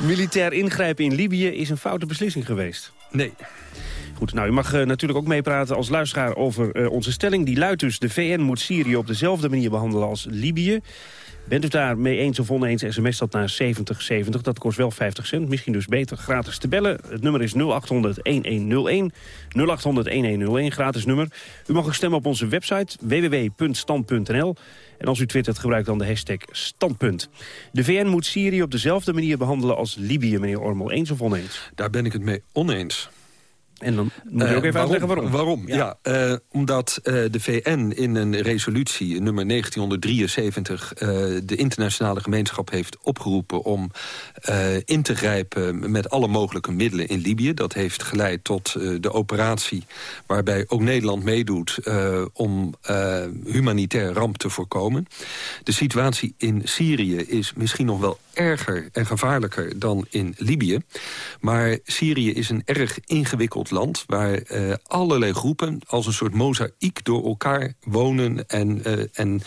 Militair ingrijpen in Libië is een foute beslissing geweest. Nee. Goed, nou, u mag uh, natuurlijk ook meepraten als luisteraar over uh, onze stelling. Die luidt dus, de VN moet Syrië op dezelfde manier behandelen als Libië. Bent u daar mee eens of oneens, sms dat naar 7070. Dat kost wel 50 cent. Misschien dus beter gratis te bellen. Het nummer is 0800-1101. 0800-1101, gratis nummer. U mag ook stemmen op onze website www.stand.nl. En als u twittert, gebruik dan de hashtag standpunt. De VN moet Syrië op dezelfde manier behandelen als Libië, meneer Ormel. Eens of oneens? Daar ben ik het mee oneens. En dan moet je ook even uitleggen waarom. Waarom? Ja, ja uh, omdat uh, de VN in een resolutie, nummer 1973... Uh, de internationale gemeenschap heeft opgeroepen om in te grijpen... met alle mogelijke middelen in Libië. Dat heeft geleid tot de operatie waarbij ook Nederland meedoet... om humanitair ramp te voorkomen. De situatie in Syrië is misschien nog wel erger en gevaarlijker dan in Libië. Maar Syrië is een erg ingewikkeld land... waar uh, allerlei groepen als een soort mozaïek door elkaar wonen... En, uh, en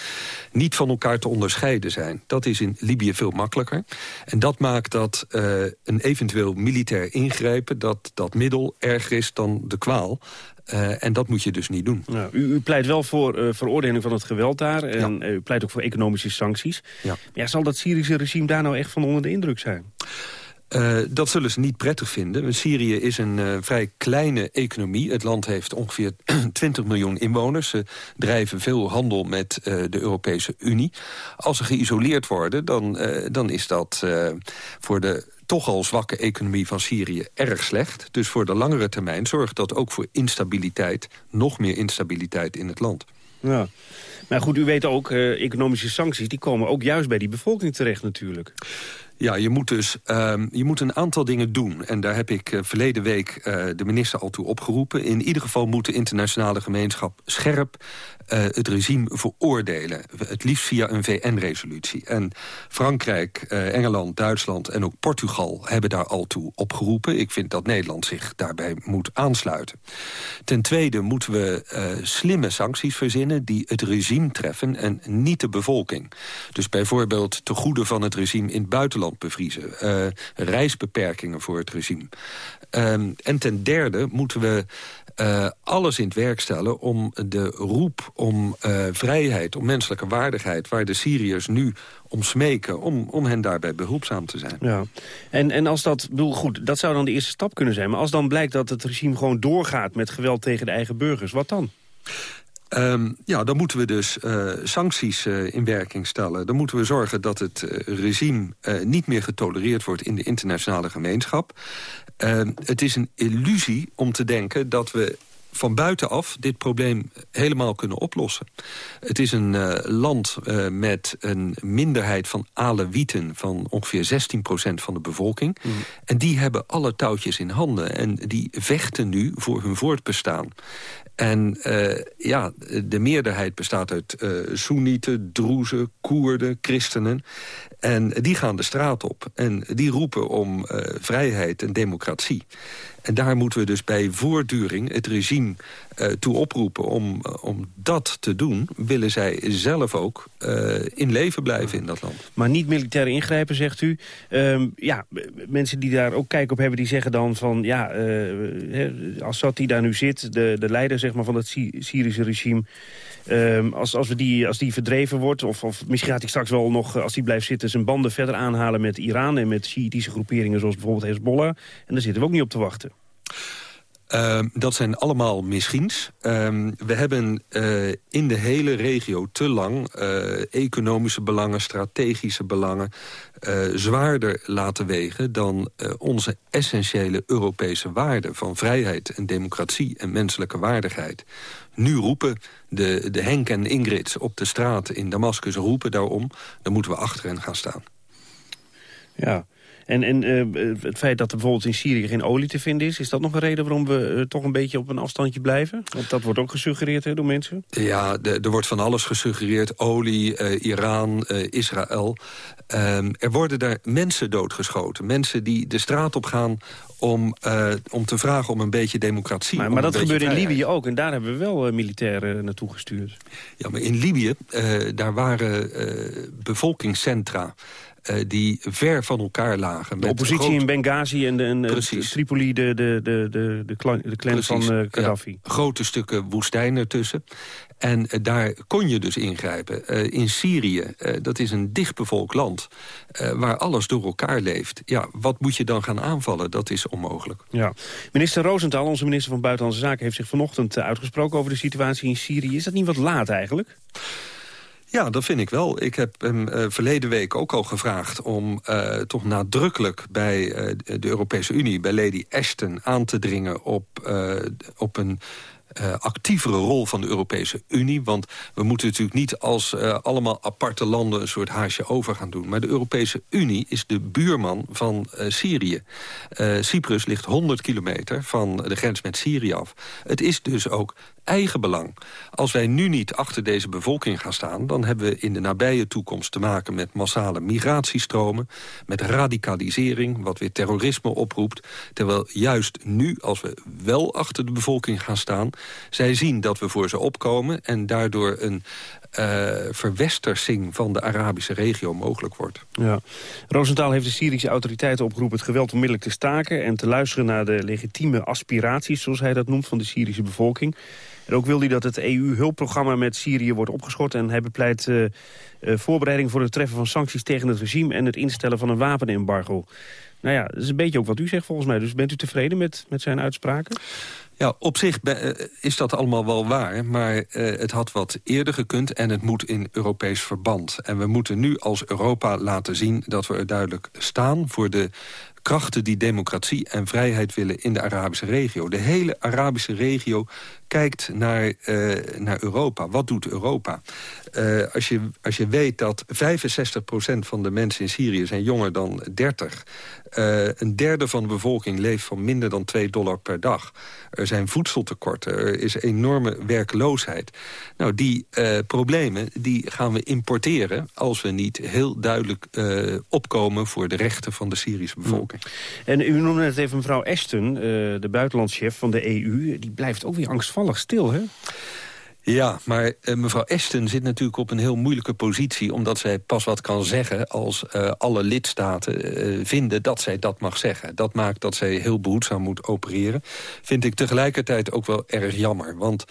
niet van elkaar te onderscheiden zijn. Dat is in Libië veel makkelijker. En dat maakt dat uh, een eventueel militair ingrijpen... dat dat middel erger is dan de kwaal. Uh, en dat moet je dus niet doen. Nou, u, u, pleit wel voor uh, veroordeling van het geweld daar. En ja. u pleit ook voor economische sancties. Ja. ja. zal dat Syrische regime daar nou echt van onder de indruk zijn? Uh, dat zullen ze niet prettig vinden. Syrië is een uh, vrij kleine economie. Het land heeft ongeveer 20 miljoen inwoners. Ze drijven veel handel met uh, de Europese Unie. Als ze geïsoleerd worden, dan, dan is dat voor de toch al zwakke economie van Syrië erg slecht. Dus voor de langere termijn zorgt dat ook voor instabiliteit... nog meer instabiliteit in het land. Ja. Maar goed, u weet ook, uh, economische sancties... die komen ook juist bij die bevolking terecht natuurlijk. Ja, je moet dus um, je moet een aantal dingen doen. En daar heb ik uh, verleden week uh, de minister al toe opgeroepen. In ieder geval moet de internationale gemeenschap scherp uh, het regime veroordelen. Het liefst via een VN-resolutie. En Frankrijk, uh, Engeland, Duitsland en ook Portugal hebben daar al toe opgeroepen. Ik vind dat Nederland zich daarbij moet aansluiten. Ten tweede moeten we uh, slimme sancties verzinnen die het regime treffen en niet de bevolking. Dus bijvoorbeeld te goede van het regime in het buitenland bevriezen. reisbeperkingen voor het regime. Um, en ten derde moeten we uh, alles in het werk stellen om de roep om uh, vrijheid, om menselijke waardigheid... waar de Syriërs nu om smeken, om, om hen daarbij behulpzaam te zijn. Ja. En, en als dat, bedoel, goed, dat zou dan de eerste stap kunnen zijn... maar als dan blijkt dat het regime gewoon doorgaat met geweld tegen de eigen burgers, wat dan? Um, ja, dan moeten we dus uh, sancties uh, in werking stellen. Dan moeten we zorgen dat het uh, regime niet meer getolereerd wordt... in de internationale gemeenschap. Ehm, het is een illusie om te denken dat we van buitenaf dit probleem helemaal kunnen oplossen. Het is een uh, land uh, met een minderheid van Alewieten... van ongeveer 16% van de bevolking. Mm. En die hebben alle touwtjes in handen. En die vechten nu voor hun voortbestaan. En uh, ja, de meerderheid bestaat uit uh, Soenieten, Droezen, Koerden, christenen. En die gaan de straat op. En die roepen om uh, vrijheid en democratie. En daar moeten we dus bij voortduring het regime uh, toe oproepen om, uh, om dat te doen. Willen zij zelf ook in leven blijven in dat land. Maar niet militair ingrijpen, zegt u. Um, ja, mensen die daar ook kijk op hebben, die zeggen dan van... ja, Assad die daar nu zit, de, de leider zeg maar, van het Sy Syrische regime... Um, als, als, we die, als die verdreven wordt, of, of misschien gaat hij straks wel nog... als hij blijft zitten, zijn banden verder aanhalen met Iran... en met Shiïtische groeperingen zoals bijvoorbeeld Hezbollah. En daar zitten we ook niet op te wachten. Uh, dat zijn allemaal misschiens. Uh, we hebben uh, in de hele regio te lang uh, economische belangen, strategische belangen... Zwaarder laten wegen dan onze essentiële Europese waarden... van vrijheid en democratie en menselijke waardigheid. Nu roepen de, de Henk en Ingrid op de straat in Damascus roepen daarom... dan moeten we achter hen gaan staan. Ja, en, en uh, het feit dat er bijvoorbeeld in Syrië geen olie te vinden is... is dat nog een reden waarom we uh, toch een beetje op een afstandje blijven? Want dat wordt ook gesuggereerd hè, door mensen. Ja, de, er wordt van alles gesuggereerd. Olie, uh, Iran, Israël. Ehm, er worden daar mensen doodgeschoten. Mensen die de straat op gaan om, om te vragen om een beetje democratie. Maar, maar dat gebeurt in Libië ook. En daar hebben we wel militairen naartoe gestuurd. Ja, maar in Libië, daar waren bevolkingscentra... Uh, die ver van elkaar lagen. De oppositie groot... in Benghazi en, de, en Tripoli, de, de, de, de, de, clan, de clan van uh, Gaddafi. Ja, grote stukken woestijn ertussen. En daar kon je dus ingrijpen. in Syrië, dat is een dichtbevolkt land... waar alles door elkaar leeft. Ja, wat moet je dan gaan aanvallen? Dat is onmogelijk. Ja. Minister Rosenthal, onze minister van Buitenlandse Zaken... heeft zich vanochtend uitgesproken over de situatie in Syrië. Is dat niet wat laat eigenlijk? Ja, dat vind ik wel. Ik heb hem uh, verleden week ook al gevraagd om uh, toch nadrukkelijk bij uh, de Europese Unie, bij Lady Ashton, aan te dringen op, op een actievere rol van de Europese Unie. Want we moeten natuurlijk niet als allemaal aparte landen... een soort haasje over gaan doen. Maar de Europese Unie is de buurman van Syrië. Cyprus ligt 100 kilometer van de grens met Syrië af. Het is dus ook eigen belang. Als wij nu niet achter deze bevolking gaan staan... dan hebben we in de nabije toekomst te maken met massale migratiestromen... met radicalisering, wat weer terrorisme oproept. Terwijl juist nu, als we wel achter de bevolking gaan staan... zij zien dat we voor ze opkomen en daardoor een uh, verwestersing van de Arabische regio mogelijk wordt. Ja. Rosenthal heeft de Syrische autoriteiten opgeroepen het geweld onmiddellijk te staken... en te luisteren naar de legitieme aspiraties, zoals hij dat noemt, van de Syrische bevolking. En ook wil hij dat het EU-hulpprogramma met Syrië wordt opgeschort... en hij bepleit uh, uh, voorbereiding voor het treffen van sancties tegen het regime... en het instellen van een wapenembargo. Nou ja, dat is een beetje ook wat u zegt volgens mij. Dus bent u tevreden met, met zijn uitspraken? Ja, op zich is dat allemaal wel waar, maar het had wat eerder gekund en het moet in Europees verband. En we moeten nu als Europa laten zien dat we er duidelijk staan voor de krachten die democratie en vrijheid willen in de Arabische regio. De hele Arabische regio kijkt naar, uh, naar Europa. Wat doet Europa? Uh, als, je, als je weet dat 65% van de mensen in Syrië zijn jonger dan 30... Uh, een derde van de bevolking leeft van minder dan 2 dollar per dag. Er zijn voedseltekorten, er is enorme werkloosheid. Nou, die problemen die gaan we importeren... als we niet heel duidelijk opkomen voor de rechten van de Syrische bevolking. En u noemde net even mevrouw Ashton, de buitenlandschef van de EU. Die blijft ook weer angstvallig stil, hè? Ja, maar uh, mevrouw Ashton zit natuurlijk op een heel moeilijke positie... omdat zij pas wat kan zeggen als uh, alle lidstaten uh, vinden dat zij dat mag zeggen. Dat maakt dat zij heel behoedzaam moet opereren. Vind ik tegelijkertijd ook wel erg jammer. Want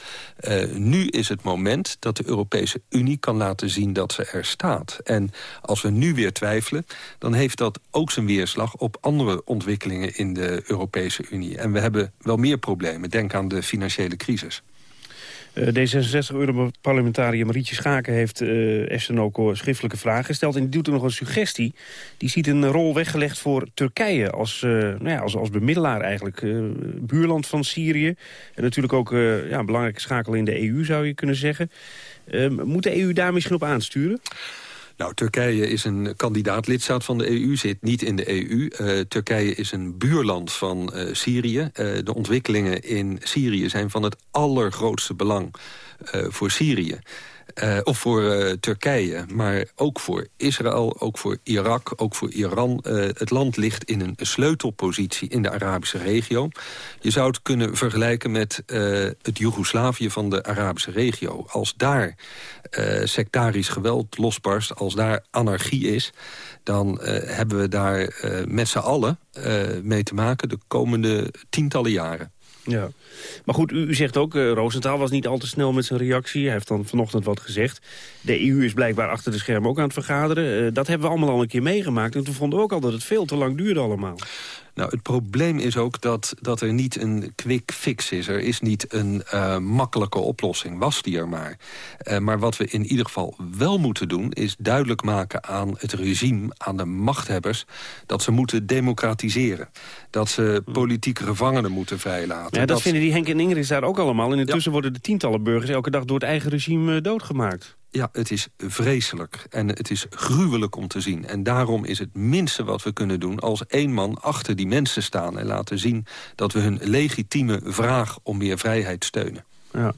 nu is het moment dat de Europese Unie kan laten zien dat ze er staat. En als we nu weer twijfelen, dan heeft dat ook zijn weerslag... op andere ontwikkelingen in de Europese Unie. En we hebben wel meer problemen. Denk aan de financiële crisis. Uh, D66-Europarlementariër Marietje Schaken heeft uh, Ashton ook schriftelijke vragen gesteld. En die doet er nog een suggestie. Die ziet een rol weggelegd voor Turkije als, uh, nou ja, als, als bemiddelaar eigenlijk. buurland van Syrië. En natuurlijk ook ja, een belangrijke schakel in de EU zou je kunnen zeggen. Moet de EU daar misschien op aansturen? Nou, Turkije is een kandidaat-lidstaat van de EU, zit niet in de EU. Uh, Turkije is een buurland van uh, Syrië. Uh, de ontwikkelingen in Syrië zijn van het allergrootste belang voor Syrië. Uh, of voor uh, Turkije, maar ook voor Israël, ook voor Irak, ook voor Iran. Uh, het land ligt in een sleutelpositie in de Arabische regio. Je zou het kunnen vergelijken met het Joegoslavië van de Arabische regio. Als daar sectarisch geweld losbarst, als daar anarchie is... dan hebben we daar met z'n allen mee te maken de komende tientallen jaren. Ja, maar goed, u, zegt ook, uh, Roosentaal was niet al te snel met zijn reactie. Hij heeft dan vanochtend wat gezegd. De EU is blijkbaar achter de schermen ook aan het vergaderen. Uh, dat hebben we allemaal al een keer meegemaakt. En toen vonden we ook al dat het veel te lang duurde allemaal. Nou, het probleem is ook dat, dat er niet een quick fix is. Er is niet een uh, makkelijke oplossing, was die er maar. Uh, maar wat we in ieder geval wel moeten doen... is duidelijk maken aan het regime, aan de machthebbers... dat ze moeten democratiseren. Dat ze politieke gevangenen moeten vrijlaten. Ja, dat, dat vinden die Henk en Ingrid daar ook allemaal. En intussen worden de tientallen burgers elke dag door het eigen regime uh, doodgemaakt. Ja, het is vreselijk en het is gruwelijk om te zien. En daarom is het minste wat we kunnen doen als één man achter die mensen staan... en laten zien dat we hun legitieme vraag om meer vrijheid steunen. Ja.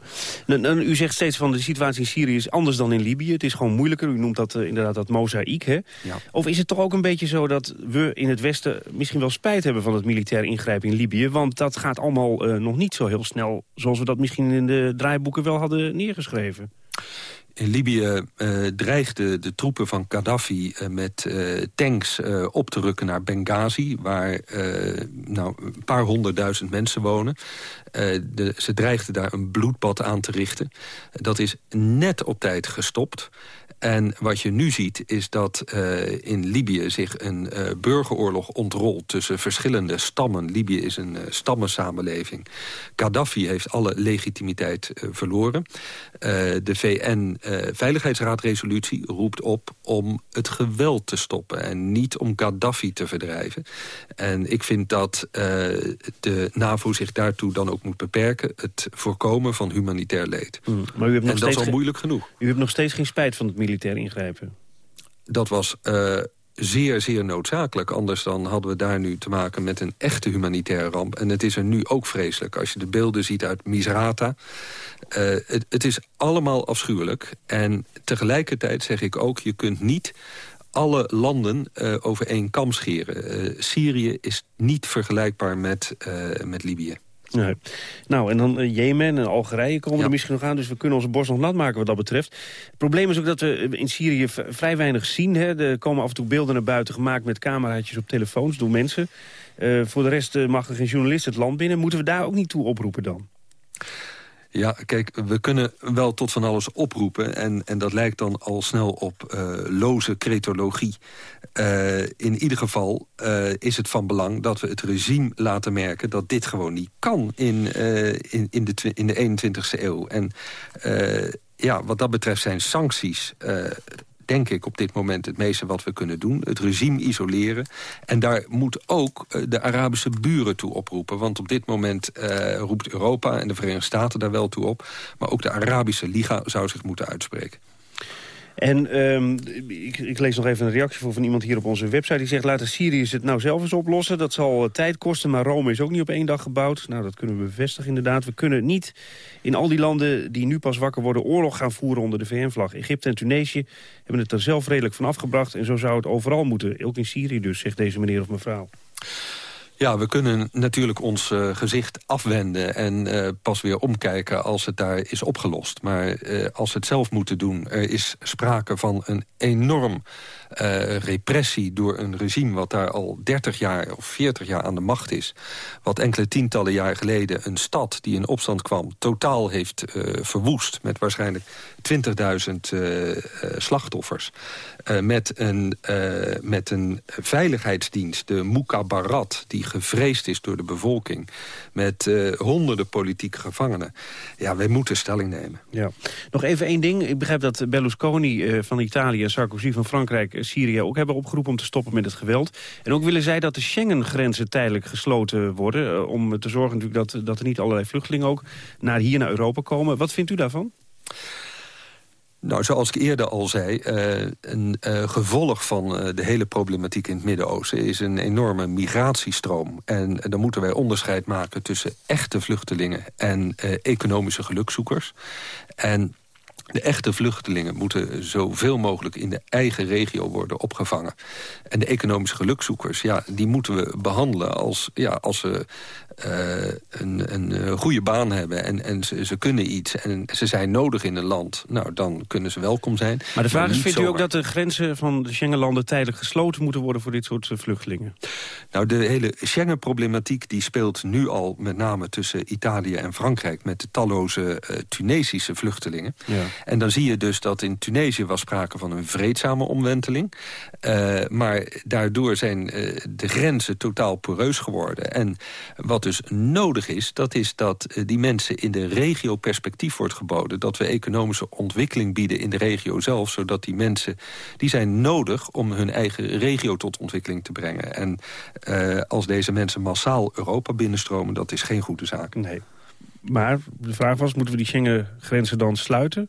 u zegt steeds van de situatie in Syrië is anders dan in Libië. Het is gewoon moeilijker. U noemt dat uh, inderdaad dat mozaïek. Hè? Ja. Of is het toch ook een beetje zo dat we in het Westen misschien wel spijt hebben van het militair ingrijpen in Libië? Want dat gaat allemaal uh, nog niet zo heel snel zoals we dat misschien in de draaiboeken wel hadden neergeschreven. In Libië uh, dreigden de troepen van Gaddafi uh, met uh, tanks op te rukken naar Benghazi... waar nou, een paar honderdduizend mensen wonen. Ze dreigden daar een bloedbad aan te richten. Dat is net op tijd gestopt. En wat je nu ziet is dat uh, in Libië zich een uh, burgeroorlog ontrolt tussen verschillende stammen. Libië is een uh, stammensamenleving. Gaddafi heeft alle legitimiteit verloren. de VN-veiligheidsraadresolutie roept op om het geweld te stoppen... en niet om Gaddafi te verdrijven. En ik vind dat de NAVO zich daartoe dan ook moet beperken... het voorkomen van humanitair leed. Mm, maar u hebt nog en steeds dat is al moeilijk genoeg. U hebt nog steeds geen spijt van het militair ingrijpen? Dat was uh, zeer, zeer noodzakelijk. Anders dan hadden we daar nu te maken met een echte humanitaire ramp. En het is er nu ook vreselijk. Als je de beelden ziet uit Misrata. Uh, het, het is allemaal afschuwelijk. En tegelijkertijd zeg ik ook, je kunt niet alle landen uh, over één kam scheren. Syrië is niet vergelijkbaar met, met Libië. Nee. Nou, en dan uh, Jemen en Algerije komen er misschien nog aan. Dus we kunnen onze borst nog nat maken wat dat betreft. Het probleem is ook dat we in Syrië vrij weinig zien. Hè. Er komen af en toe beelden naar buiten gemaakt met cameraatjes op telefoons door mensen. Uh, voor de rest uh, mag er geen journalist het land binnen. Moeten we daar ook niet toe oproepen dan? Ja, kijk, we kunnen wel tot van alles oproepen... en, en dat lijkt dan al snel op uh, loze cretologie. Uh, in ieder geval uh, is het van belang dat we het regime laten merken... dat dit gewoon niet kan in, in, in, de, in de 21ste eeuw. En ja, wat dat betreft zijn sancties denk ik, op dit moment het meeste wat we kunnen doen. Het regime isoleren. En daar moet ook eh, de Arabische buren toe oproepen. Want op dit moment uh, roept Europa en de Verenigde Staten daar wel toe op. Maar ook de Arabische Liga zou zich moeten uitspreken. En um, ik, ik, lees nog even een reactie voor van iemand hier op onze website. Die zegt, laten Syriërs het nou zelf eens oplossen. Dat zal uh, tijd kosten, maar Rome is ook niet op één dag gebouwd. Nou, dat kunnen we bevestigen inderdaad. We kunnen niet in al die landen die nu pas wakker worden... oorlog gaan voeren onder de VN-vlag. Egypte en Tunesië hebben het er zelf redelijk van afgebracht. En zo zou het overal moeten. Ook in Syrië dus, zegt deze meneer of mevrouw. Ja, we kunnen natuurlijk ons uh, gezicht afwenden en uh, pas weer omkijken als het daar is opgelost. Maar uh, als we het zelf moeten doen, er is sprake van een enorm uh, repressie door een regime... wat daar al 30 jaar of 40 jaar aan de macht is. Wat enkele tientallen jaar geleden een stad die in opstand kwam... totaal heeft uh, verwoest met waarschijnlijk 20.000 uh, slachtoffers. met, een, met een veiligheidsdienst, de Mukabarat... die gevreesd is door de bevolking. Met honderden politieke gevangenen. Ja, wij moeten stelling nemen. Ja. Nog even één ding. Ik begrijp dat Berlusconi van Italië... en Sarkozy van Frankrijk Syrië ook hebben opgeroepen om te stoppen met het geweld. En ook willen zij dat de Schengen-grenzen tijdelijk gesloten worden... Eh, om te zorgen natuurlijk dat, dat er niet allerlei vluchtelingen ook naar hier naar Europa komen. Wat vindt u daarvan? Nou, zoals ik eerder al zei, uh, een uh, gevolg van de hele problematiek in het Midden-Oosten... is een enorme migratiestroom. En dan moeten wij onderscheid maken tussen echte vluchtelingen... en economische gelukzoekers. En de echte vluchtelingen moeten zoveel mogelijk in de eigen regio worden opgevangen. En de economische gelukzoekers, ja, die moeten we behandelen als, ja, als ze uh, een, een eh, goede baan hebben en, en ze, ze, kunnen iets en ze zijn nodig in een land. Nou, dan kunnen ze welkom zijn. Maar de vraag is, vindt u ook dat de grenzen van de Schengenlanden tijdelijk gesloten moeten worden voor dit soort eh, vluchtelingen? Nou, de hele Schengen-problematiek die speelt nu al met name tussen Italië en Frankrijk met de talloze uh, Tunesische vluchtelingen. Ja. En dan zie je dus dat in Tunesië was sprake van een vreedzame omwenteling. Uh, maar daardoor zijn uh, de grenzen totaal poreus geworden. En wat dus nodig is, dat is dat uh, die mensen in de regio perspectief wordt geboden. Dat we economische ontwikkeling bieden in de regio zelf. Zodat die mensen, die zijn nodig om hun eigen regio tot ontwikkeling te brengen. En als deze mensen massaal Europa binnenstromen, dat is geen goede zaak. Nee. Maar de vraag was, moeten we die Schengen-grenzen dan sluiten?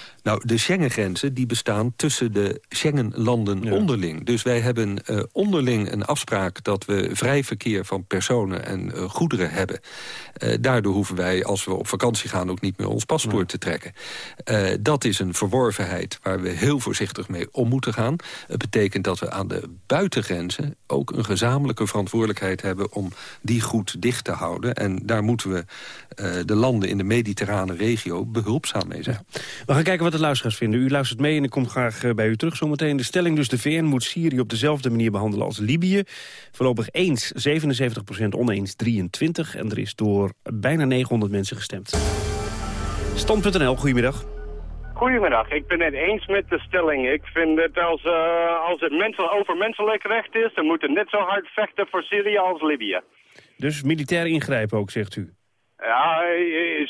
Nou, de Schengen-grenzen die bestaan tussen de Schengen-landen ja. onderling. Dus wij hebben uh, onderling een afspraak dat we vrij verkeer van personen en uh, goederen hebben. Uh, daardoor hoeven wij, als we op vakantie gaan, ook niet meer ons paspoort ja. te trekken. dat is een verworvenheid waar we heel voorzichtig mee om moeten gaan. Het betekent dat we aan de buitengrenzen ook een gezamenlijke verantwoordelijkheid hebben om die goed dicht te houden. En daar moeten we de landen in de mediterrane regio behulpzaam mee zijn. Ja. We gaan kijken wat de luisteraars vinden. U luistert mee en ik kom graag bij u terug zometeen. De stelling dus de VN moet Syrië op dezelfde manier behandelen als Libië. Voorlopig eens 77% oneens 23. En er is door bijna 900 mensen gestemd. Stand.nl, goedemiddag. Goedemiddag, ik ben het eens met de stelling. Ik vind dat als, uh, als het mensel, over menselijk recht is... dan moeten net zo hard vechten voor Syrië als Libië. Dus militair ingrijpen ook, zegt u? Ja,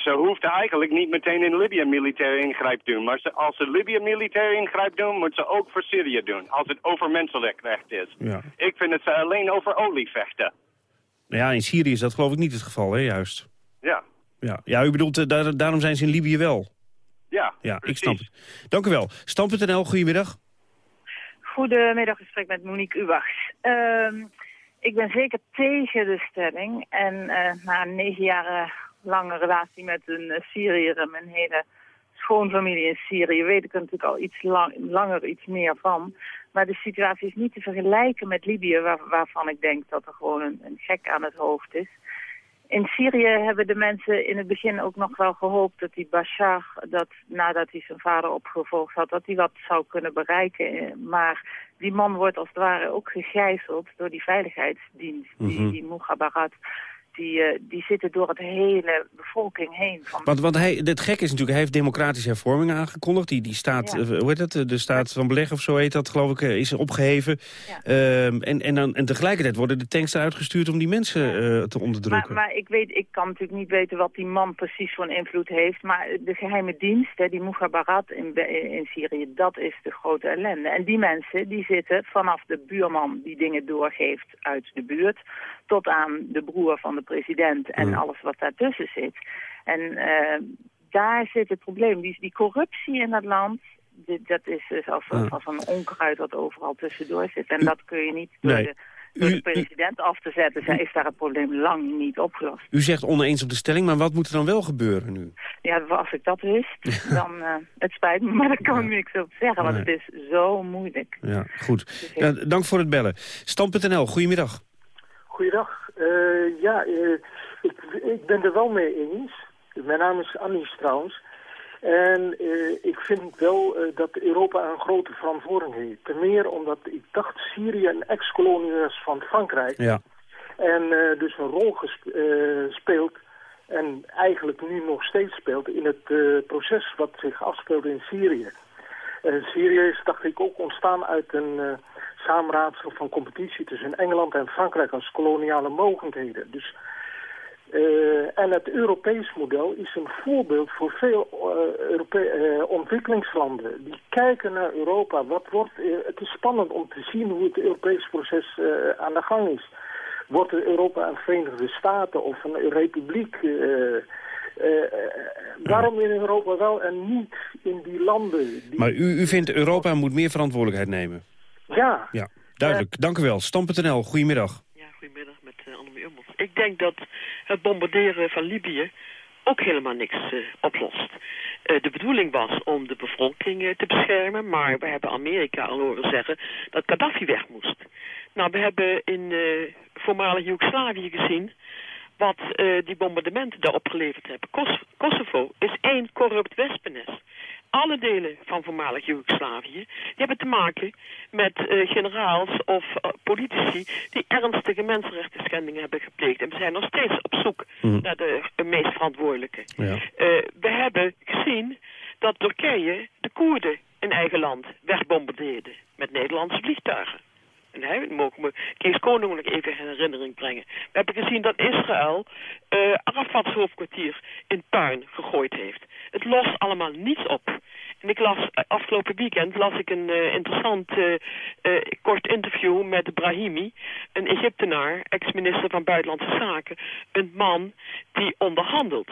ze hoeft eigenlijk niet meteen in Libië militair ingrijp doen. Maar ze, als ze Libië militair ingrijp doen, moet ze ook voor Syrië doen. Als het over menselijk recht is. Ja. Ik vind dat ze alleen over olie vechten. Nou ja, in Syrië is dat geloof ik niet het geval, hè, juist. Ja. Ja, ja u bedoelt, daar, daarom zijn ze in Libië wel. Ja, Ja, precies. ik snap het. Dank u wel. Stam.nl, goedemiddag. Goedemiddag, ik spreek met Monique Ubachs. Uh, ik ben zeker tegen de stelling. En uh, na een negen jaar lange relatie met een uh, Syriër en mijn hele schoonfamilie in Syrië weet ik er natuurlijk al iets lang, langer iets meer van. Maar de situatie is niet te vergelijken met Libië, waar, waarvan ik denk dat er gewoon een gek aan het hoofd is. In Syrië hebben de mensen in het begin ook nog wel gehoopt dat die Bashar, dat nadat hij zijn vader opgevolgd had, dat hij wat zou kunnen bereiken. Maar die man wordt als het ware ook gegijzeld door die veiligheidsdienst, die, die Mugabarat. Die, eh, die zitten door het hele bevolking heen. Van... Want, want hij, het gek is natuurlijk, hij heeft democratische hervormingen aangekondigd. Die, die staat, Ja. eh, hoe heet dat, de staat van beleg of zo heet dat, geloof ik, eh, is opgeheven. Ehm, en, en, dan, en tegelijkertijd worden de tanks eruit gestuurd om die mensen eh, te Maar, onderdrukken. maar ik, weet, ik kan natuurlijk niet weten wat die man precies voor een invloed heeft. Maar de geheime dienst, hè, die Mughabarat in, in Syrië, dat is de grote ellende. En die mensen die zitten vanaf de buurman die dingen doorgeeft uit de buurt... tot aan de broer van de president en alles wat daartussen zit. En eh, daar zit het probleem. Die, die corruptie in dat land... Dat is dus als, als een onkruid dat overal tussendoor zit. En dat kun je niet door, Nee. de, door U- de president af te zetten. Zij is daar het probleem lang niet opgelost. U zegt oneens op de stelling, maar wat moet er dan wel gebeuren nu? Ja, als ik dat wist, dan... eh, het spijt me, maar daar kan ik niks op zeggen. Want Nee. het is zo moeilijk. Ja, goed. Ja, dank voor het bellen. Stand.nl, goedemiddag. Goeiedag. Eh, ja, eh, ik, ik ben er wel mee eens. Mijn naam is Annies trouwens. En eh, ik vind wel dat Europa een grote verantwoording heeft. Ten meer omdat ik dacht Syrië een ex-kolonie was van Frankrijk. Ja. En dus een rol speelt en eigenlijk nu nog steeds speelt in het proces wat zich afspeelt in Syrië. Syrië is, dacht ik, ook ontstaan uit een samenraadsel van competitie tussen Engeland en Frankrijk als koloniale mogendheden. Dus, eh, en het Europees model is een voorbeeld voor veel eh, eh, ontwikkelingslanden. Die kijken naar Europa. Wat wordt, het is spannend om te zien hoe het Europees proces aan de gang is. Wordt Europa een Verenigde Staten of een republiek? waarom in Europa wel en niet in die landen? Die... Maar u, u vindt Europa moet meer verantwoordelijkheid nemen? Ja. Ja, duidelijk. Dank u wel. Stand.nl, goedemiddag. Goedemiddag met uh, Annemie Ummels. Ik denk dat het bombarderen van Libië ook helemaal niks uh, oplost. Uh, de bedoeling was om de bevolking uh, te beschermen, maar we hebben Amerika al horen zeggen dat Gaddafi weg moest. Nou, we hebben in voormalig Joegoslavië gezien wat die bombardementen daar opgeleverd hebben. Kos Kosovo is één corrupt wespennest alle delen van voormalig Joegoslavië... die hebben te maken met uh, generaals of uh, politici... die ernstige mensenrechten schendingen hebben gepleegd. En we zijn nog steeds op zoek mm. naar de uh, meest verantwoordelijke. Ja. we hebben gezien dat Turkije de Koerden in eigen land wegbombardeerde... met Nederlandse vliegtuigen. Hè, mogen we Kees Koning even in herinnering brengen. We hebben gezien dat Israël uh, Arafat's hoofdkwartier in puin gegooid heeft. Het lost allemaal niets op. En ik las, uh, afgelopen weekend las ik een uh, interessant kort interview met Brahimi, een Egyptenaar, ex-minister van Buitenlandse Zaken. Een man die onderhandelt.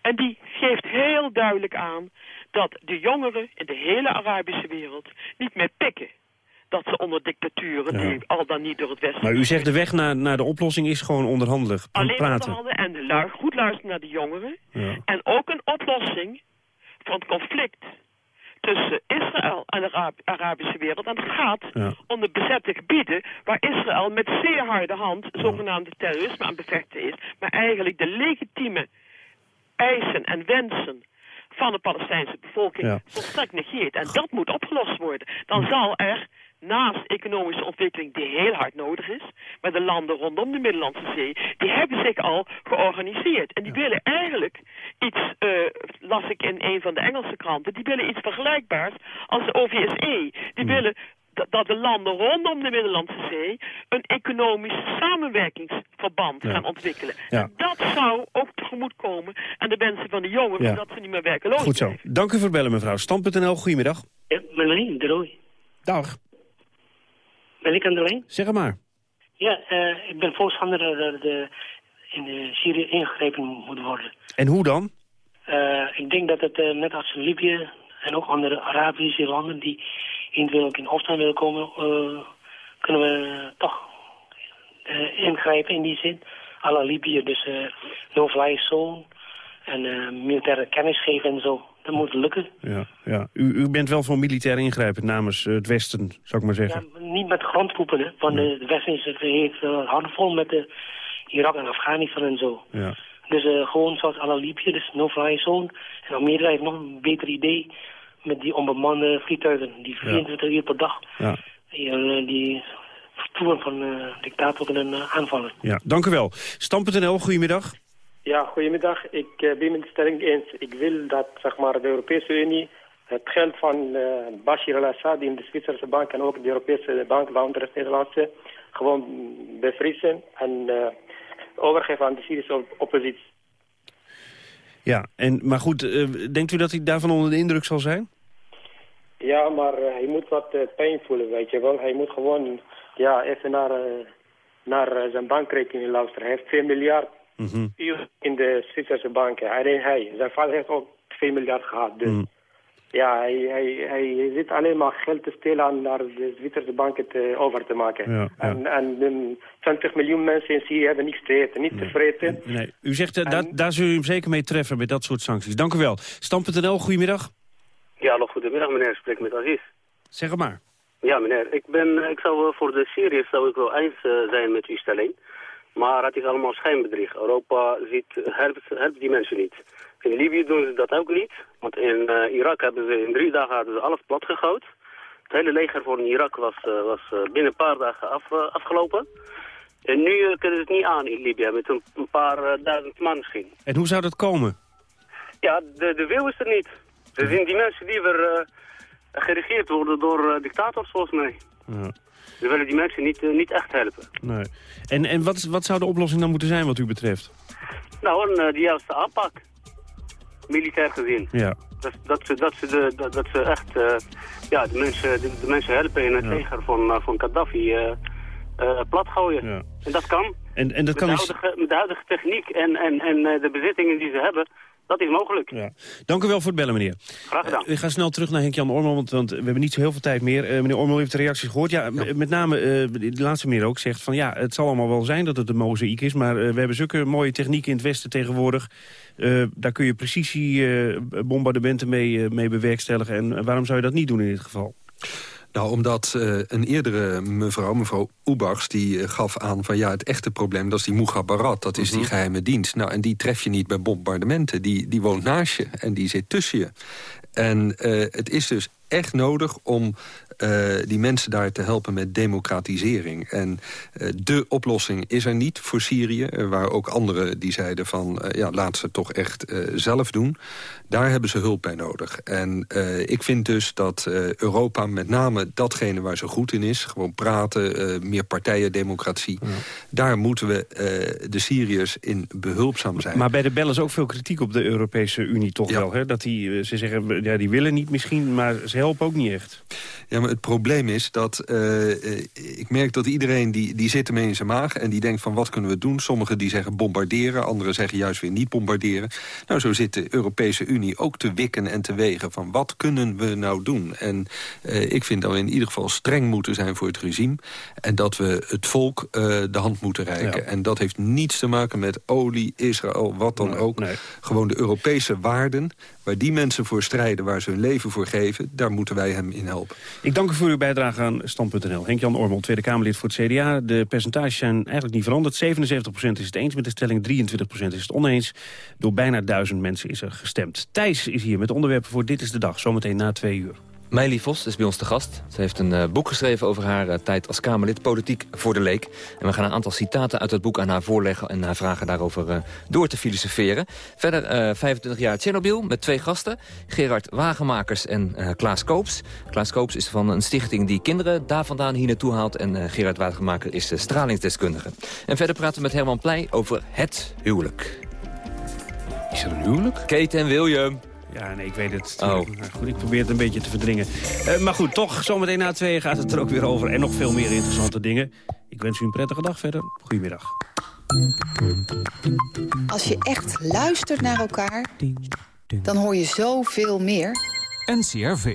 En die geeft heel duidelijk aan dat de jongeren in de hele Arabische wereld niet meer pikken dat ze onder dictaturen, ja. die al dan niet door het Westen... Maar u zegt de weg naar, naar de oplossing is gewoon onderhandelen, Alleen praten. onderhandelen en goed luisteren naar de jongeren. Ja. En ook een oplossing van het conflict tussen Israël en de Arab Arabische wereld. En het gaat ja. om de bezette gebieden waar Israël met zeer harde hand zogenaamde terrorisme aan bevechten is. Maar eigenlijk de legitieme eisen en wensen van de Palestijnse bevolking Ja. volstrekt negeert. En dat moet opgelost worden. Dan zal er naast economische ontwikkeling die heel hard nodig is, maar de landen rondom de Middellandse Zee, die hebben zich al georganiseerd. En die willen eigenlijk iets, eh, las ik in een van de Engelse kranten, die willen iets vergelijkbaars als de OVSE. Die willen dat- de landen rondom de Middellandse Zee een economisch samenwerkingsverband Ja. gaan ontwikkelen. Ja. En dat zou ook tegemoet komen aan de wensen van de jongeren, Ja. dat ze niet meer werkeloos Goed zo. Dank u voor het bellen, mevrouw. Stand.nl, goedemiddag. Ja, Melanie de Rooij. Dag. Ben ik aan de lijn? Zeg maar. Ja, eh, ik ben voorstander dat er in de Syrië ingegrepen moet worden. En hoe dan? Eh, ik denk dat het eh, net als Libië en ook andere Arabische landen die eventueel ook in opstand willen komen, kunnen we toch ingrijpen in die zin. la Libië, dus no-fly zone en militaire kennis geven en zo. Dat moet lukken. Ja, ja. U, u bent wel voor militair ingrijpen namens eh, het Westen, zou ik maar zeggen. Ja, niet met grondtroepen, hè, want de de Westen is het heeft uh, handvol met de Irak en Afghanistan en zo. Ja. Dus eh, gewoon zoals à la Libië, dus no-fly zone. En Amerika heeft nog een beter idee met die onbemande vliegtuigen. Die 24 uur per dag. Ja. Die, eh, die van uh, dictator aanvallen. Ja, dank u wel. Stam.nl, goedemiddag. Ja, goedemiddag. Ik uh, ben met de stelling eens. Ik wil dat zeg maar, de Europese Unie het geld van Bashir al-Assad in de Zwitserse bank en ook de Europese bank, waaronder de Nederlandse, gewoon bevriezen en overgeven aan de Syrische oppositie. Ja, en, maar goed, denkt u dat hij daarvan onder de indruk zal zijn? Ja, maar hij moet wat pijn voelen, weet je wel. Hij moet gewoon ja, even naar, naar zijn bankrekening luisteren. Hij heeft 2 miljard mm in de Zwitserse banken. Alleen hij. Zijn vader heeft ook 2 miljard gehad. Dus Mm. ja, hij, hij, hij zit alleen maar geld te stelen aan naar de Zwitserse banken te, over te maken. Ja, ja. En, en de 20 miljoen mensen in Syrië hebben niets te eten, niet te vreten. Nee, u zegt, uh, daar, daar zul je hem zeker mee treffen met dat soort sancties. Dank u wel. Stam.nl, goedemiddag. Ja, hallo, goedemiddag meneer. Ik spreek met Aziz. Zeg het maar. Ja, meneer. Ik, ben, ik zou voor de Syriërs zou ik wel eens uh, zijn met uw stelling. Maar het is allemaal schijnbedrieg. Europa ziet, helpt, helpt die mensen niet. In Libië doen ze dat ook niet. Want in uh, Irak hebben ze in drie dagen hadden ze alles plat gegooid. Het hele leger van Irak was, uh, was binnen een paar dagen af, afgelopen. En nu kunnen ze het niet aan in Libië met een, een paar duizend man misschien. En hoe zou dat komen? Ja, de, de wil is er niet. Ze zien die mensen die weer geregeerd worden door dictators volgens mij. Ja. We willen die mensen niet, uh, niet echt helpen. Nee. En, en wat, wat zou de oplossing dan moeten zijn wat u betreft? Nou, een, uh, de juiste aanpak. Militair gezien. Ja. Dat, dat, ze, dat, ze, de, dat, dat ze echt ja, de, mensen, de, de, mensen helpen in het ja. leger van, van Gaddafi platgooien. Ja. En dat kan. En, en dat met, kan de huidige, met de huidige techniek en, en, en de bezittingen die ze hebben, dat is mogelijk. Ja. Dank u wel voor het bellen, meneer. Graag gedaan. Uh, we gaan snel terug naar Henk-Jan Ormel, want, want, we hebben niet zo heel veel tijd meer. Uh, meneer Ormel heeft de reacties gehoord. Ja, ja. met name uh, de laatste meneer ook zegt van ja, het zal allemaal wel zijn dat het een mozaïek is, maar we hebben zulke mooie technieken in het Westen tegenwoordig. daar kun je precisiebombardementen mee, mee bewerkstelligen. En waarom zou je dat niet doen in dit geval? Nou, omdat uh, een eerdere mevrouw, mevrouw Oebachs, die uh, gaf aan van ja, het echte probleem, dat is die Mughabarat, dat is mm -hmm. die geheime dienst. Nou, en die tref je niet bij bombardementen, die, die woont naast je en die zit tussen je. En uh, het is dus echt nodig om uh, die mensen daar te helpen met democratisering. En uh, de oplossing is er niet voor Syrië, uh, waar ook anderen die zeiden van... ja, laat ze toch echt zelf doen. Daar hebben ze hulp bij nodig. En ik vind dus dat Europa met name datgene waar ze goed in is... gewoon praten, meer partijen, democratie... Ja. daar moeten we de Syriërs in behulpzaam zijn. Maar bij de bellen is ook veel kritiek op de Europese Unie toch ja. wel. Hè? Dat die, ze zeggen, ja, die willen niet misschien, maar ze helpen ook niet echt. Ja, maar het probleem is dat uh, ik merk dat iedereen die, die zit ermee in zijn maag... en die denkt van wat kunnen we doen? Sommigen die zeggen bombarderen, anderen zeggen juist weer niet bombarderen. Nou, zo zit de Europese Unie ook te wikken en te wegen van wat kunnen we nou doen? En uh, ik vind dat we in ieder geval streng moeten zijn voor het regime... en dat we het volk de hand moeten reiken. Ja. En dat heeft niets te maken met olie, Israël, wat dan nee, ook. Nee. Gewoon de Europese waarden waar die mensen voor strijden, waar ze hun leven voor geven... daar moeten wij hem in helpen. Ik dank u voor uw bijdrage aan Stand.nl. Henk-Jan Ormel, Tweede Kamerlid voor het CDA. De percentages zijn eigenlijk niet veranderd. 77% is het eens met de stelling, 23% is het oneens. Door bijna duizend mensen is er gestemd. Thijs is hier met onderwerpen voor Dit is de Dag, zometeen na twee uur. Meili Vos is bij ons te gast. Ze heeft een uh, boek geschreven over haar uh, tijd als Kamerlid Politiek voor de Leek. En we gaan een aantal citaten uit het boek aan haar voorleggen... en haar vragen daarover uh, door te filosoferen. Verder 25 jaar Tsjernobyl met twee gasten. Gerard Wagenmakers en Klaas Koops. Klaas Koops is van een stichting die kinderen daar vandaan hier naartoe haalt. En Gerard Wagenmaker is stralingsdeskundige. En verder praten we met Herman Pleij over het huwelijk. Is er een huwelijk? Kate en William. Ja, nee, ik weet het. Oh. Goed, ik probeer het een beetje te verdringen. Uh, maar goed, toch, zometeen na tweeën gaat het er ook weer over. En nog veel meer interessante dingen. Ik wens u een prettige dag verder. Goedemiddag. Als je echt luistert naar elkaar, dan hoor je zoveel meer. NCRV.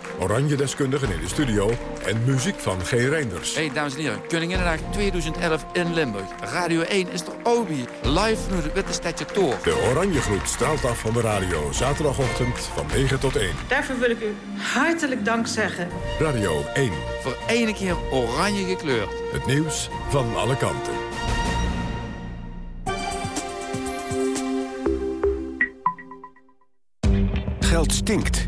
Oranje-deskundigen in de studio en muziek van G. Reinders. Hey dames en heren, Koninginnedag 2011 in Limburg. Radio 1 is er Obi. Live vanuit het Witte Stadje Toor. De Oranjegloed straalt af van de radio. Zaterdagochtend van 9 tot 1. Daarvoor wil ik u hartelijk dank zeggen. Radio 1. Voor ene keer oranje gekleurd. Het nieuws van alle kanten. Geld stinkt.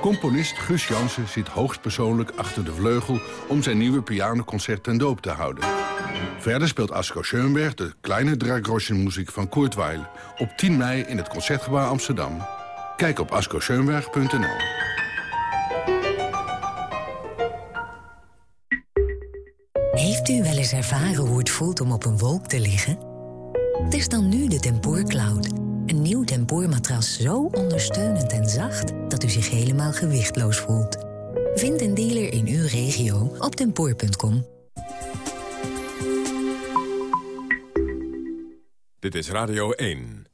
Componist Gus Jansen zit hoogstpersoonlijk achter de vleugel... om zijn nieuwe pianoconcert ten doop te houden. Verder speelt Asko Schoenberg de kleine Dragroschenmuziek van Kurt op 10 mei in het Concertgebouw Amsterdam. Kijk op askoschoenberg.nl. Heeft u wel eens ervaren hoe het voelt om op een wolk te liggen? Test dan nu de Tempoor Cloud. Een nieuw tempoormatras zo ondersteunend en zacht... dat u zich helemaal gewichtloos voelt. Vind een dealer in uw regio op tempoor.com. Dit is Radio 1.